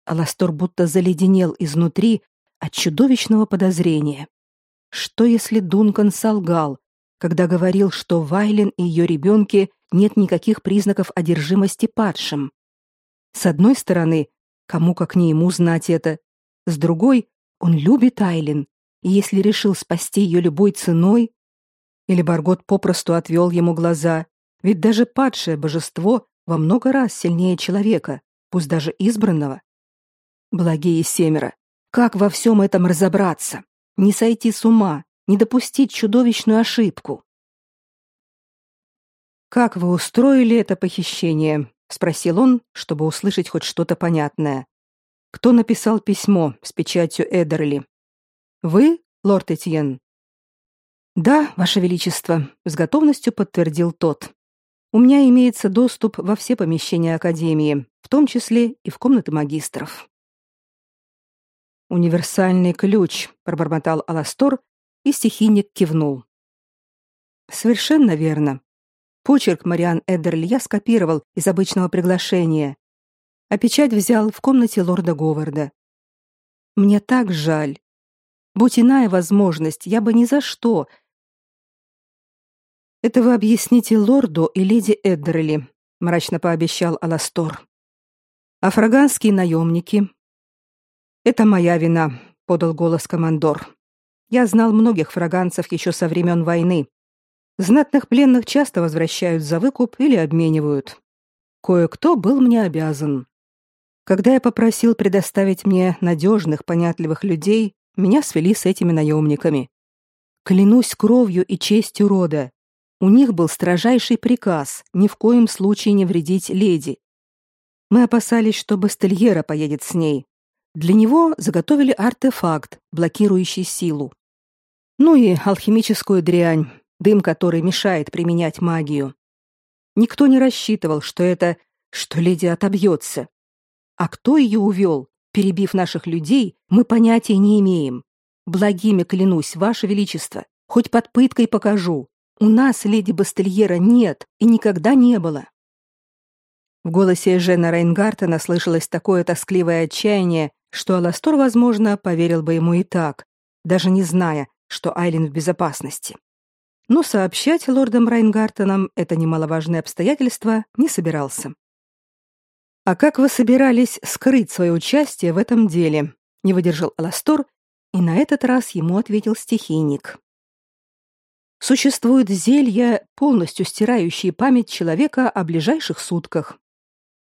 Аластор будто заледенел изнутри от чудовищного подозрения. Что если Дункан солгал, когда говорил, что в Айлин и ее ребенке нет никаких признаков одержимости падшим? С одной стороны, кому как не ему знать это, с другой, он любит Айлин, и если решил спасти ее любой ценой, или Баргот попросту отвел ему глаза, ведь даже падшее божество во много раз сильнее человека, пусть даже избранного. Благие семеро, как во всем этом разобраться? Не сойти с ума, не допустить чудовищную ошибку. Как вы устроили это похищение? спросил он, чтобы услышать хоть что-то понятное. Кто написал письмо с печатью Эдерли? Вы, лорд Этьен? Да, ваше величество, с готовностью подтвердил тот. У меня имеется доступ во все помещения академии, в том числе и в комнаты магистров. Универсальный ключ, пробормотал Аластор, и стихийник кивнул. Совершенно верно. Почерк Мариан Эдерли я скопировал из обычного приглашения, а печать взял в комнате лорда Говарда. Мне так жаль. Будь иная возможность, я бы ни за что. Это вы объясните лорду и леди Эддерли, мрачно пообещал Аластор. А фраганские наемники? Это моя вина, подал голос командор. Я знал многих фраганцев еще со времен войны. Знатных пленных часто возвращают за выкуп или обменивают. Кое-кто был мне обязан. Когда я попросил предоставить мне надежных, понятливых людей, меня свели с этими наемниками. Клянусь кровью и честью рода. У них был строжайший приказ ни в коем случае не вредить леди. Мы опасались, что Бастельера поедет с ней. Для него заготовили артефакт, блокирующий силу. Ну и алхимическую дрянь, дым которой мешает применять магию. Никто не рассчитывал, что это, что леди отобьется. А кто ее увел, перебив наших людей, мы понятия не имеем. Благими клянусь, ваше величество, хоть под пыткой покажу. У нас леди Бастельера нет и никогда не было. В голосе Жена Рейнгартена слышалось такое тоскливое отчаяние, что Аластор, возможно, поверил бы ему и так, даже не зная, что Айлин в безопасности. Но сообщать лордам Рейнгартенам это немаловажное обстоятельство не собирался. А как вы собирались скрыть свое участие в этом деле? Не выдержал Аластор, и на этот раз ему ответил стихийник. Существуют зелья, полностью стирающие память человека о ближайших сутках.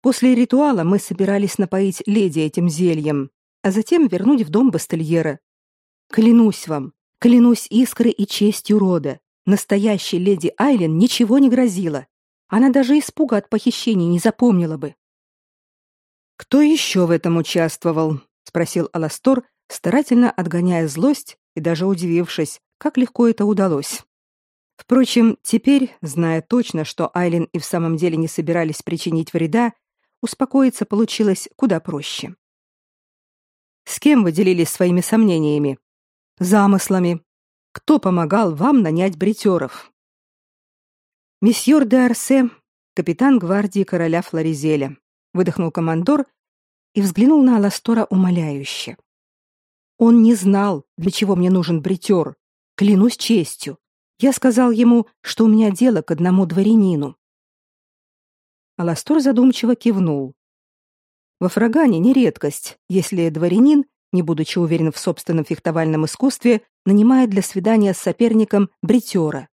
После ритуала мы собирались напоить леди этим зельем, а затем вернуть в дом Бастельера. Клянусь вам, клянусь искрой и честью рода, настоящей леди Айлен ничего не грозило. Она даже испуга от похищения не запомнила бы. Кто еще в этом участвовал? спросил Аластор, старательно отгоняя злость и даже удивившись, как легко это удалось. Впрочем, теперь, зная точно, что Айлин и в самом деле не собирались причинить вреда, успокоиться получилось куда проще. С кем вы делились своими сомнениями? Замыслами? Кто помогал вам нанять бритеров? Месьеор де Арсе, капитан гвардии короля Флоризеля, выдохнул командор и взглянул на Аластора умоляюще. Он не знал, для чего мне нужен бритер. Клянусь честью. Я сказал ему, что у меня дело к одному дворянину. Аластор задумчиво кивнул. Во Фрагане не редкость, если дворянин, не будучи уверен в собственном фехтовальном искусстве, нанимает для свидания с соперником бритера.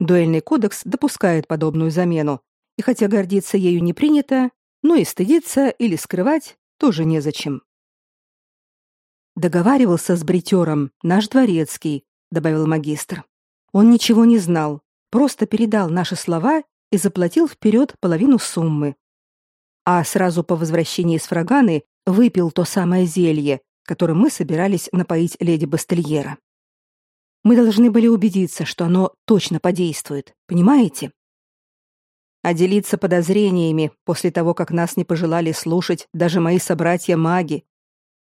Дуэльный кодекс допускает подобную замену, и хотя гордиться ею не принято, но и стыдиться или скрывать тоже незачем. Договаривался с бритером наш дворецкий, добавил магистр. Он ничего не знал, просто передал наши слова и заплатил вперед половину суммы. А сразу по возвращении с Фраганы выпил то самое зелье, которым мы собирались напоить леди Бастельера. Мы должны были убедиться, что оно точно подействует, понимаете? а делиться подозрениями после того, как нас не пожелали слушать даже мои собратья-маги.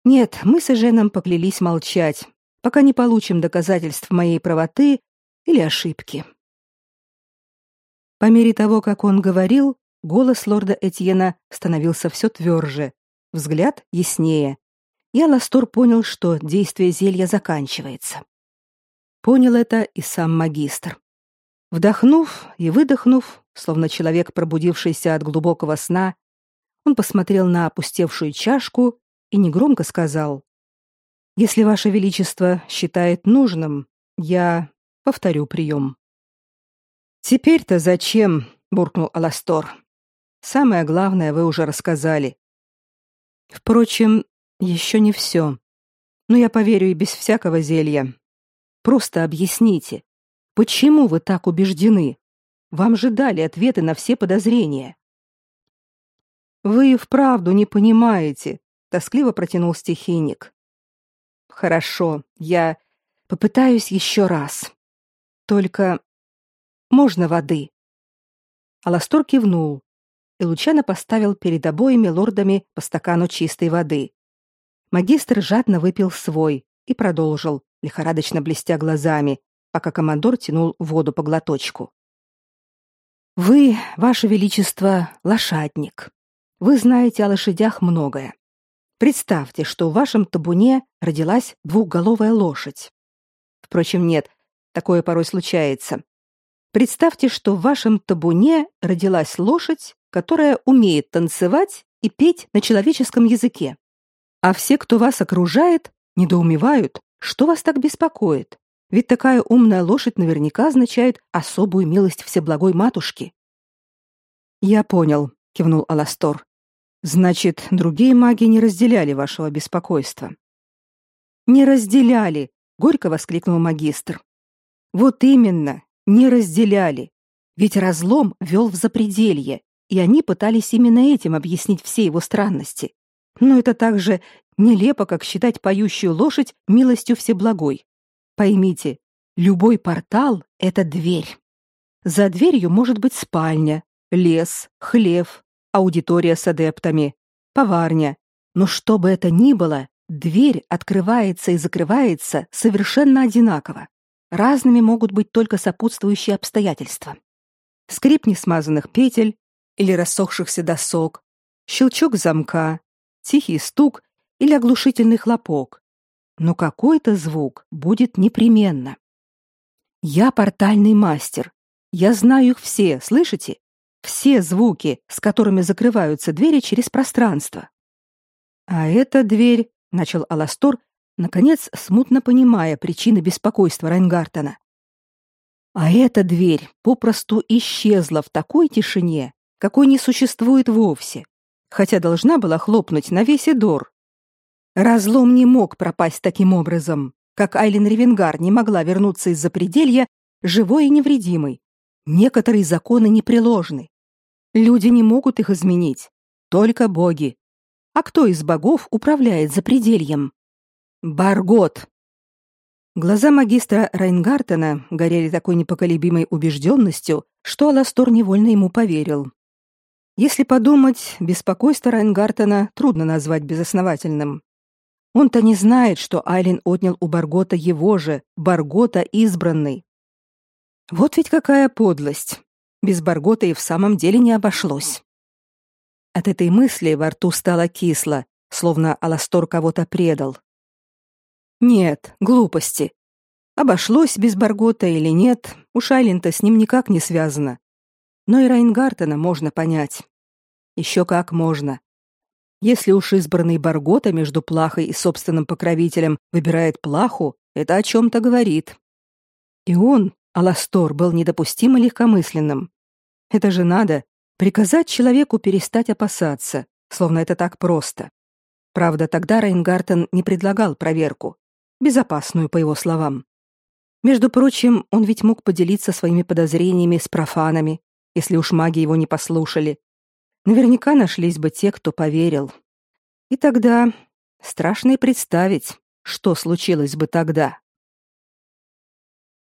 Нет, мы с Эженом поклялись молчать, пока не получим доказательств моей правоты или ошибки. По мере того, как он говорил, голос лорда Этьена становился все тверже, взгляд яснее. И Аластор понял, что действие зелья заканчивается. Понял это и сам магистр. Вдохнув и выдохнув, словно человек, пробудившийся от глубокого сна, он посмотрел на опустевшую чашку и негромко сказал: "Если ваше величество считает нужным, я повторю прием». «Теперь-то зачем?» — буркнул Аластор. «Самое главное вы уже рассказали. Впрочем, еще не все. Но я поверю и без всякого зелья. Просто объясните, почему вы так убеждены?» Вам же дали ответы на все подозрения. Вы вправду не понимаете, тоскливо протянул стихийник. Хорошо, я попытаюсь еще раз. Только можно воды. Аластор кивнул, и Лучано поставил перед обоими лордами по стакану чистой воды. Магистр жадно выпил свой и продолжил, лихорадочно блестя глазами, пока командор тянул воду по глоточку. Вы, ваше величество, лошадник. Вы знаете о лошадях многое. Представьте, что в вашем табуне родилась двухголовая лошадь. Впрочем, нет, такое порой случается. Представьте, что в вашем табуне родилась лошадь, которая умеет танцевать и петь на человеческом языке. А все, кто вас окружает, недоумевают, что вас так беспокоит. Ведь такая умная лошадь наверняка означает особую милость Всеблагой Матушки. Я понял, кивнул Аластор. Значит, другие маги не разделяли вашего беспокойства. Не разделяли, горько воскликнул магистр. Вот именно, не разделяли. Ведь разлом вел в запределье, и они пытались именно этим объяснить все его странности. Но это так же нелепо, как считать поющую лошадь милостью всеблагой. Поймите, любой портал — это дверь. За дверью может быть спальня, лес, хлев, аудитория с адептами, поварня. Но что бы это ни было, дверь открывается и закрывается совершенно одинаково. Разными могут быть только сопутствующие обстоятельства. Скрип несмазанных петель или рассохшихся досок, щелчок замка, тихий стук или оглушительный хлопок. Но какой-то звук будет непременно. Я портальный мастер. Я знаю их все, слышите? Все звуки, с которыми закрываются двери через пространство. А эта дверь, начал Аластор, наконец смутно понимая причины беспокойства Райнгартена. А эта дверь попросту исчезла в такой тишине, какой не существует вовсе, хотя должна была хлопнуть на весь Эдор. Разлом не мог пропасть таким образом, как Айлин Ревенгар не могла вернуться из-за пределья живой и невредимой. Некоторые законы непреложны. Люди не могут их изменить, только боги. А кто из богов управляет запредельем? Баргот. Глаза магистра Райнгартена горели такой непоколебимой убежденностью, что Аластор невольно ему поверил. Если подумать, беспокойство Райнгартена трудно назвать безосновательным. Он-то не знает, что Айлин отнял у Баргота его же, Баргота избранный. Вот ведь какая подлость. Без Баргота и в самом деле не обошлось. От этой мысли во рту стало кисло, словно Аластор кого-то предал. Нет, глупости. Обошлось без Баргота или нет, у Шайлинта с ним никак не связано. Но и Райнгартена можно понять. Еще как можно. Если уж избранный Баргота между Плахой и собственным покровителем выбирает Плаху, это о чем-то говорит. И он, Аластор, был недопустимо легкомысленным. Это же надо приказать человеку перестать опасаться, словно это так просто. Правда, тогда Райнгартен не предлагал проверку безопасную, по его словам. Между прочим, он ведь мог поделиться своими подозрениями с профанами, если уж маги его не послушали. Наверняка нашлись бы те, кто поверил. И тогда страшно и представить, что случилось бы тогда.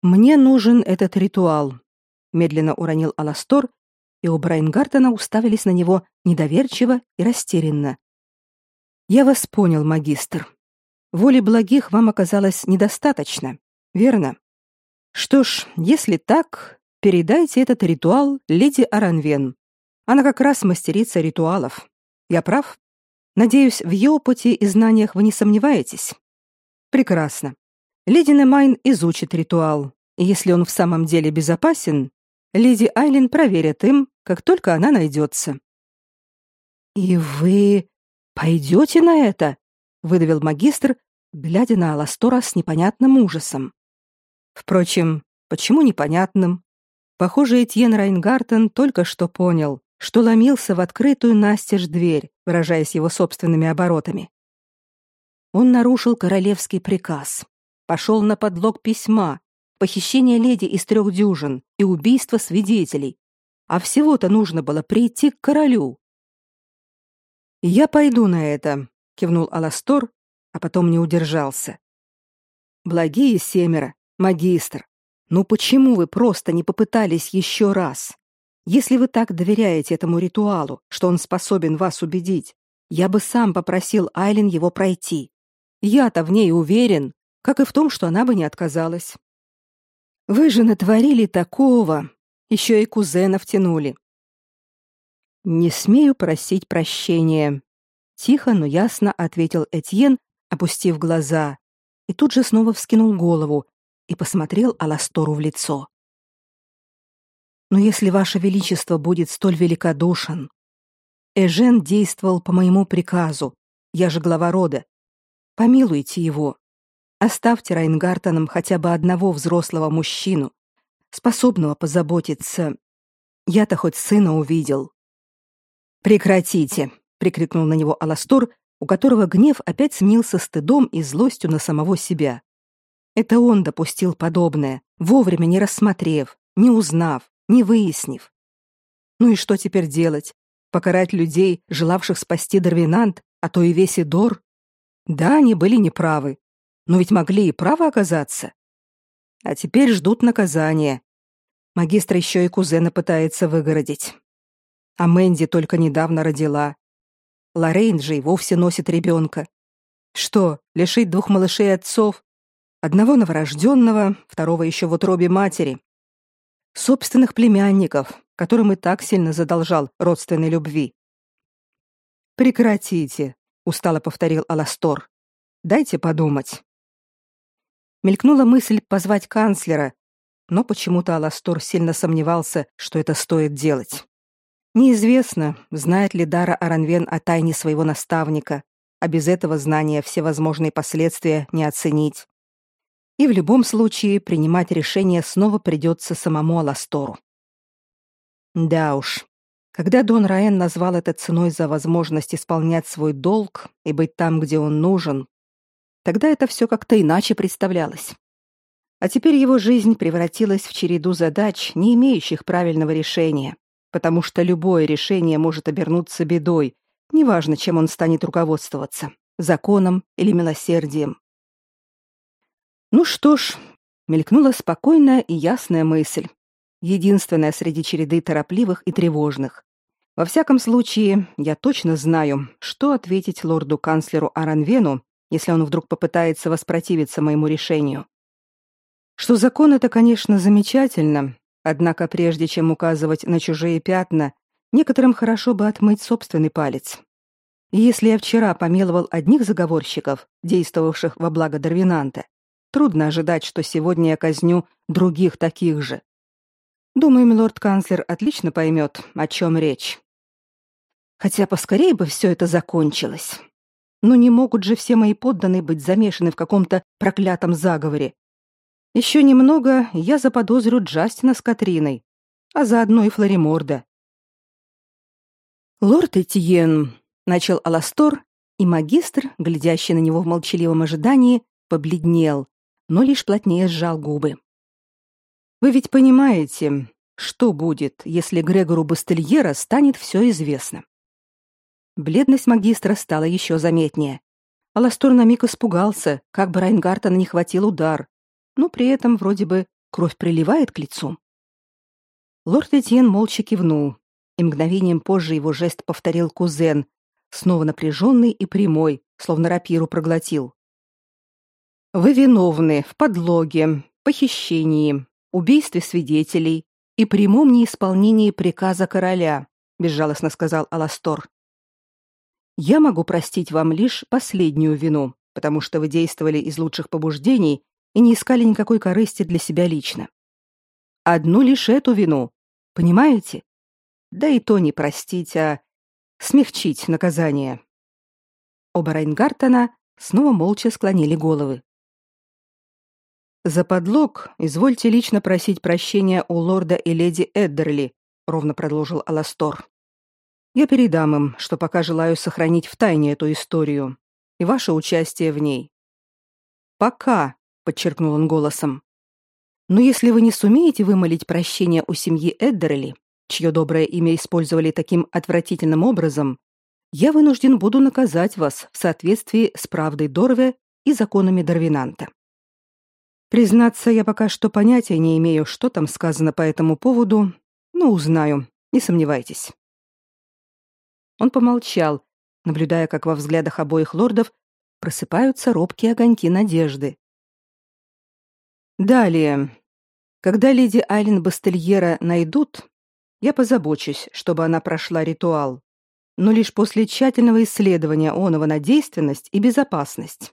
Мне нужен этот ритуал, медленно уронил Аластор, и у Брайнгартена уставились на него недоверчиво и растерянно. Я вас понял, магистр. Воли благих вам оказалось недостаточно, верно? Что ж, если так, передайте этот ритуал леди Аранвен. Она как раз мастерица ритуалов. Я прав? Надеюсь, в ее опыте и знаниях вы не сомневаетесь. Прекрасно. Леди Немайн изучит ритуал, и если он в самом деле безопасен, леди Айлин проверит им, как только она найдется. И вы пойдете на это? выдавил магистр, глядя на Аластора с непонятным ужасом. Впрочем, почему непонятным? Похоже, Этьен Райнгартен только что понял, что ломился в открытую настежь дверь, выражаясь его собственными оборотами. Он нарушил королевский приказ, пошел на подлог письма, похищение леди из трех дюжин и убийство свидетелей. А всего-то нужно было прийти к королю. «Я пойду на это», кивнул Аластор, а потом не удержался. Благие семеро, магистр. Ну почему вы просто не попытались еще раз? Если вы так доверяете этому ритуалу, что он способен вас убедить, я бы сам попросил Айлин его пройти. Я-то в ней уверен, как и в том, что она бы не отказалась. Вы же натворили такого, еще и кузена втянули. Не смею просить прощения, тихо, но ясно ответил Этьен, опустив глаза, и тут же снова вскинул голову и посмотрел Аластору в лицо. Но если ваше величество будет столь великодушен, Эжен действовал по моему приказу. Я же глава рода. Помилуйте его. Оставьте Райнгартенам хотя бы одного взрослого мужчину, способного позаботиться. Я-то хоть сына увидел. Прекратите, прикрикнул на него Аластор, у которого гнев опять сменился стыдом и злостью на самого себя. Это он допустил подобное, вовремя не рассмотрев, не узнав, не выяснив. Ну и что теперь делать? Покарать людей, желавших спасти Дарвинант, а то и весь Идор? Да, они были неправы, но ведь могли и правы оказаться. А теперь ждут наказания. Магистр еще и кузена пытается выгородить. А Мэнди только недавно родила. Лорейн же и вовсе носит ребенка. Что, лишить двух малышей отцов? Одного новорожденного, второго еще в утробе матери. Собственных племянников, которым и так сильно задолжал родственной любви. «Прекратите», — устало повторил Аластор. «Дайте подумать». Мелькнула мысль позвать канцлера, но почему-то Аластор сильно сомневался, что это стоит делать. Неизвестно, знает ли Дара Аранвен о тайне своего наставника, а без этого знания все возможные последствия не оценить. И в любом случае принимать решение снова придется самому Аластору. Да уж, когда Дон Раен назвал это ценой за возможность исполнять свой долг и быть там, где он нужен, тогда это все как-то иначе представлялось. А теперь его жизнь превратилась в череду задач, не имеющих правильного решения потому что любое решение может обернуться бедой, неважно, чем он станет руководствоваться – законом или милосердием. Ну что ж, мелькнула спокойная и ясная мысль, единственная среди череды торопливых и тревожных. Во всяком случае, я точно знаю, что ответить лорду-канцлеру Аранвену, если он вдруг попытается воспротивиться моему решению. Что закон это, конечно, замечательно, Однако прежде чем указывать на чужие пятна, некоторым хорошо бы отмыть собственный палец. И если я вчера помиловал одних заговорщиков, действовавших во благо Дарвинанта, трудно ожидать, что сегодня я казню других таких же. Думаю, милорд-канцлер отлично поймет, о чем речь. Хотя поскорее бы все это закончилось. Но не могут же все мои подданные быть замешаны в каком-то проклятом заговоре, еще немного, я заподозрю Джастина с Катриной, а заодно и Флориморда. Лорд Этьен, начал Аластор, и магистр, глядящий на него в молчаливом ожидании, побледнел, но лишь плотнее сжал губы. Вы ведь понимаете, что будет, если Грегору Бастельера станет все известно? Бледность магистра стала еще заметнее. Аластор на миг испугался, как бы Райнгартена не хватил удар, но при этом вроде бы кровь приливает к лицу. Лорд Этьен молча кивнул, и мгновением позже его жест повторил кузен, снова напряженный и прямой, словно рапиру проглотил. «Вы виновны в подлоге, похищении, убийстве свидетелей и прямом неисполнении приказа короля», безжалостно сказал Аластор. «Я могу простить вам лишь последнюю вину, потому что вы действовали из лучших побуждений и не искали никакой корысти для себя лично. Одну лишь эту вину, понимаете? Да и то не простить, а смягчить наказание. Оба Райнгартена снова молча склонили головы. За подлог извольте лично просить прощения у лорда и леди Эддерли, ровно продолжил Аластор. Я передам им, что пока желаю сохранить в тайне эту историю и ваше участие в ней. Пока, подчеркнул он голосом. Но если вы не сумеете вымолить прощение у семьи Эддерли, чье доброе имя использовали таким отвратительным образом, я вынужден буду наказать вас в соответствии с правдой Дорве и законами Дарвинанта. Признаться, я пока что понятия не имею, что там сказано по этому поводу, но узнаю, не сомневайтесь. Он помолчал, наблюдая, как во взглядах обоих лордов просыпаются робкие огоньки надежды. Далее. Когда леди Айлен Бастельера найдут, я позабочусь, чтобы она прошла ритуал. но лишь после тщательного исследования оного на действенность и безопасность.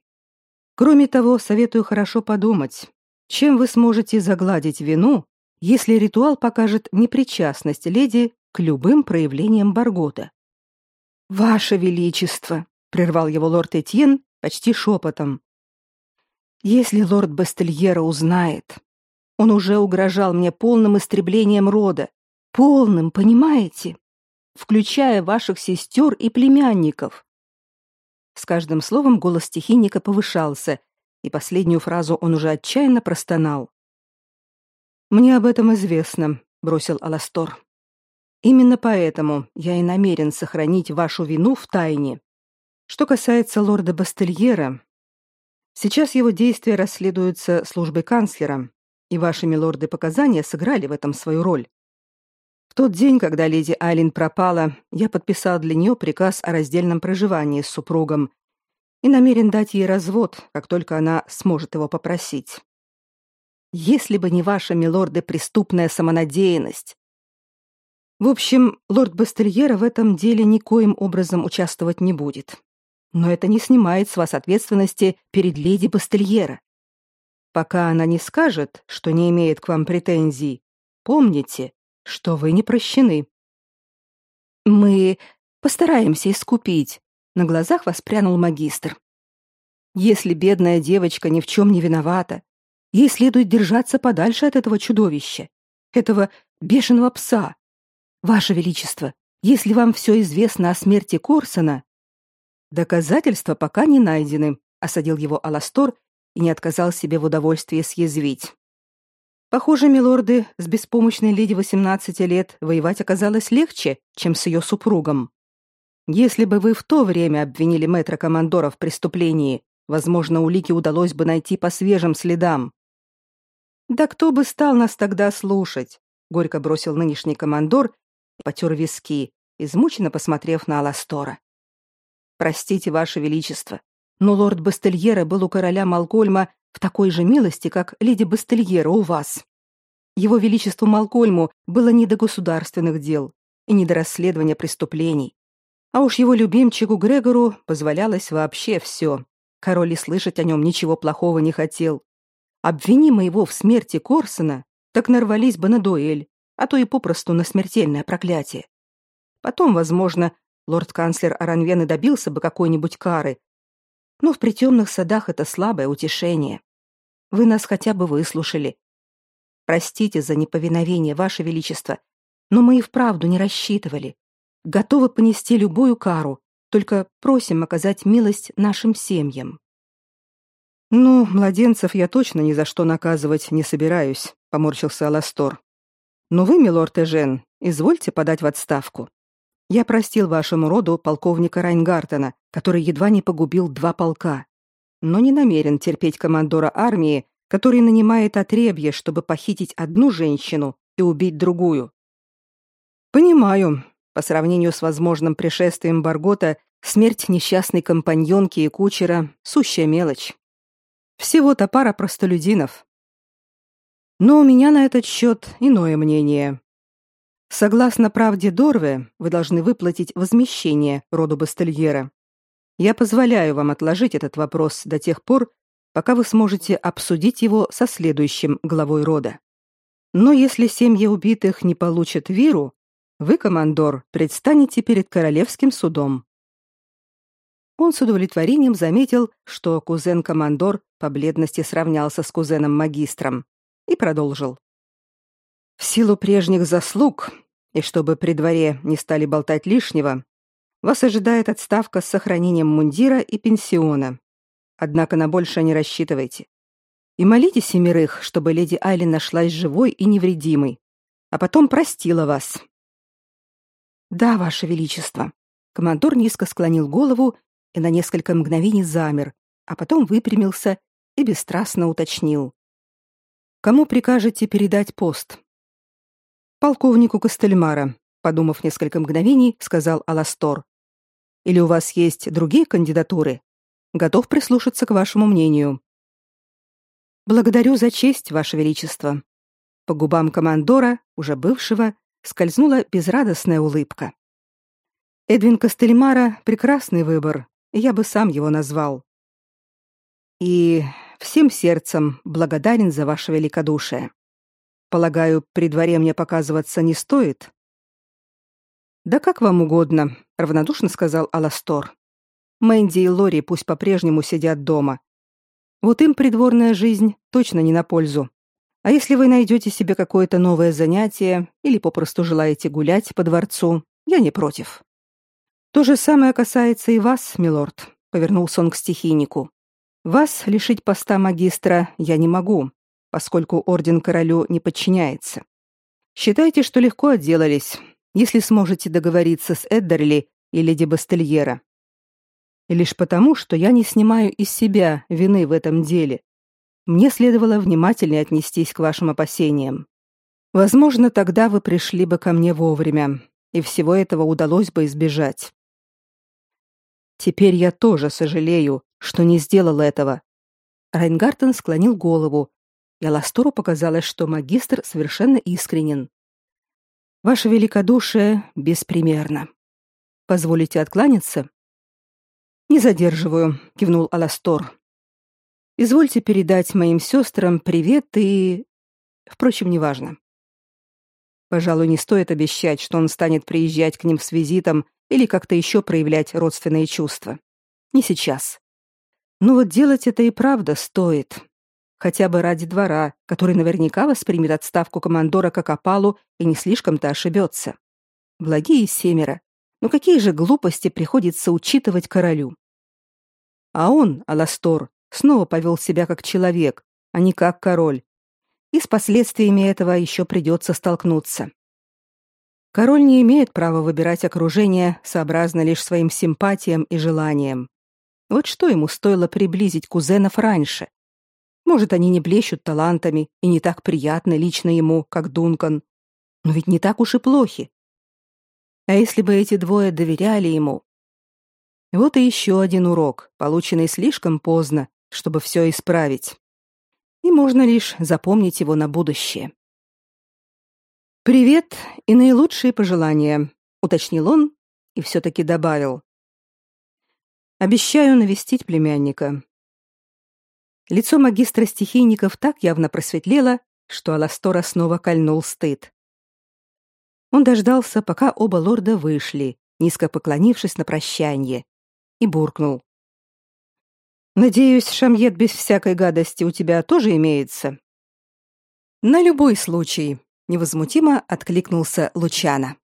Кроме того, советую хорошо подумать, чем вы сможете загладить вину, если ритуал покажет непричастность леди к любым проявлениям Баргота. Ваше величество, прервал его лорд Этьен почти шепотом. Если лорд Бастельера узнает, он уже угрожал мне полным истреблением рода, полным, понимаете, включая ваших сестер и племянников. С каждым словом голос стихийника повышался, и последнюю фразу он уже отчаянно простонал. Мне об этом известно, бросил Аластор. Именно поэтому я и намерен сохранить вашу вину в тайне. Что касается лорда Бастельера, сейчас его действия расследуются службой канцлера, и ваши милорды показания сыграли в этом свою роль. В тот день, когда леди Айлин пропала, я подписал для нее приказ о раздельном проживании с супругом и намерен дать ей развод, как только она сможет его попросить. Если бы не ваша, милорды, преступная самонадеянность. В общем, лорд Бастельера в этом деле никоим образом участвовать не будет. Но это не снимает с вас ответственности перед леди Бастельера. Пока она не скажет, что не имеет к вам претензий, помните, что вы не прощены. Мы постараемся искупить, на глазах воспрянул магистр. Если бедная девочка ни в чем не виновата, ей следует держаться подальше от этого чудовища, этого бешеного пса. Ваше величество, если вам все известно о смерти Корсона, доказательства пока не найдены, осадил его Аластор и не отказал себе в удовольствии съязвить. Похоже, милорды, с беспомощной леди 18 лет воевать оказалось легче, чем с ее супругом. Если бы вы в то время обвинили мэтра командора в преступлении, возможно, улики удалось бы найти по свежим следам. Да кто бы стал нас тогда слушать? горько бросил нынешний командор и потер виски, измученно посмотрев на Аластора. Простите, ваше величество, но лорд Бастельера был у короля Малкольма в такой же милости, как леди Бастельера у вас. Его величеству Малкольму было не до государственных дел и не до расследования преступлений. А уж его любимчику Грегору позволялось вообще все. Король и слышать о нем ничего плохого не хотел. Обвини мы его в смерти Корсона, так нарвались бы на дуэль, а то и попросту на смертельное проклятие. Потом, возможно, лорд-канцлер Аранвен и добился бы какой-нибудь кары, но в притемных садах это слабое утешение. Вы нас хотя бы выслушали. Простите за неповиновение, ваше величество, но мы и вправду не рассчитывали. Готовы понести любую кару, только просим оказать милость нашим семьям. Ну, младенцев я точно ни за что наказывать не собираюсь, поморщился Аластор. Но вы, милорд Эжен, извольте подать в отставку. Я простил вашему роду полковника Райнгартена, который едва не погубил два полка, но не намерен терпеть командора армии, который нанимает отребье, чтобы похитить одну женщину и убить другую. Понимаю, по сравнению с возможным пришествием Баргота, смерть несчастной компаньонки и кучера сущая мелочь. Всего-то пара простолюдинов. Но у меня на этот счет иное мнение. Согласно правде Дорве, вы должны выплатить возмещение роду Бастельера. Я позволяю вам отложить этот вопрос до тех пор, пока вы сможете обсудить его со следующим главой рода. Но если семьи убитых не получат виру, вы, командор, предстанете перед королевским судом. Он с удовлетворением заметил, что кузен-командор по бледности сравнялся с кузеном-магистром, и продолжил. В силу прежних заслуг, и чтобы при дворе не стали болтать лишнего, вас ожидает отставка с сохранением мундира и пенсиона. Однако на большее не рассчитывайте. И молите семерых, чтобы леди Айли нашлась живой и невредимой, а потом простила вас. Да, ваше величество. Командор низко склонил голову и на несколько мгновений замер, а потом выпрямился и бесстрастно уточнил: Кому прикажете передать пост? полковнику Костельмара, подумав несколько мгновений, сказал Аластор. Или у вас есть другие кандидатуры? Готов прислушаться к вашему мнению. Благодарю за честь, ваше величество. По губам командора, уже бывшего, скользнула безрадостная улыбка. Эдвин Костельмара прекрасный выбор, я бы сам его назвал. И всем сердцем благодарен за ваше великодушие. Полагаю, при дворе мне показываться не стоит. Да как вам угодно, равнодушно сказал Аластор. Мэнди и Лори пусть по-прежнему сидят дома. Вот им придворная жизнь точно не на пользу. А если вы найдете себе какое-то новое занятие или попросту желаете гулять по дворцу, я не против. То же самое касается и вас, милорд, повернулся он к стихийнику. Вас лишить поста магистра я не могу, поскольку орден королю не подчиняется. Считайте, что легко отделались, если сможете договориться с Эддерли и леди Бастельера. И лишь потому, что я не снимаю из себя вины в этом деле, мне следовало внимательнее отнестись к вашим опасениям. Возможно, тогда вы пришли бы ко мне вовремя, и всего этого удалось бы избежать. Теперь я тоже сожалею, что не сделал этого. Райнгартен склонил голову, и Аластору показалось, что магистр совершенно искренен. Ваше великодушие беспримерно. Позволите откланяться? Не задерживаю, кивнул Аластор. Извольте передать моим сестрам привет и впрочем, неважно. Пожалуй, не стоит обещать, что он станет приезжать к ним с визитом или как-то еще проявлять родственные чувства. Не сейчас. Но вот делать это и правда стоит. Хотя бы ради двора, который наверняка воспримет отставку командора как опалу и не слишком-то ошибется. Благие семеро. Но какие же глупости приходится учитывать королю? А он, Аластор, снова повел себя как человек, а не как король. И с последствиями этого еще придется столкнуться. Король не имеет права выбирать окружение сообразно лишь своим симпатиям и желаниям. Вот что ему стоило приблизить кузенов раньше. Может, они не блещут талантами и не так приятны лично ему, как Дункан. Но ведь не так уж и плохи. А если бы эти двое доверяли ему? Вот и еще один урок, полученный слишком поздно, чтобы все исправить. И можно лишь запомнить его на будущее. Привет и наилучшие пожелания, уточнил он и все таки добавил: Обещаю навестить племянника. Лицо магистра стихийников так явно просветлело, что Аластора снова кольнул стыд. Он дождался, пока оба лорда вышли, низко поклонившись на прощание, и буркнул: Надеюсь, шамьет без всякой гадости у тебя тоже имеется. На любой случай, невозмутимо откликнулся Лучана.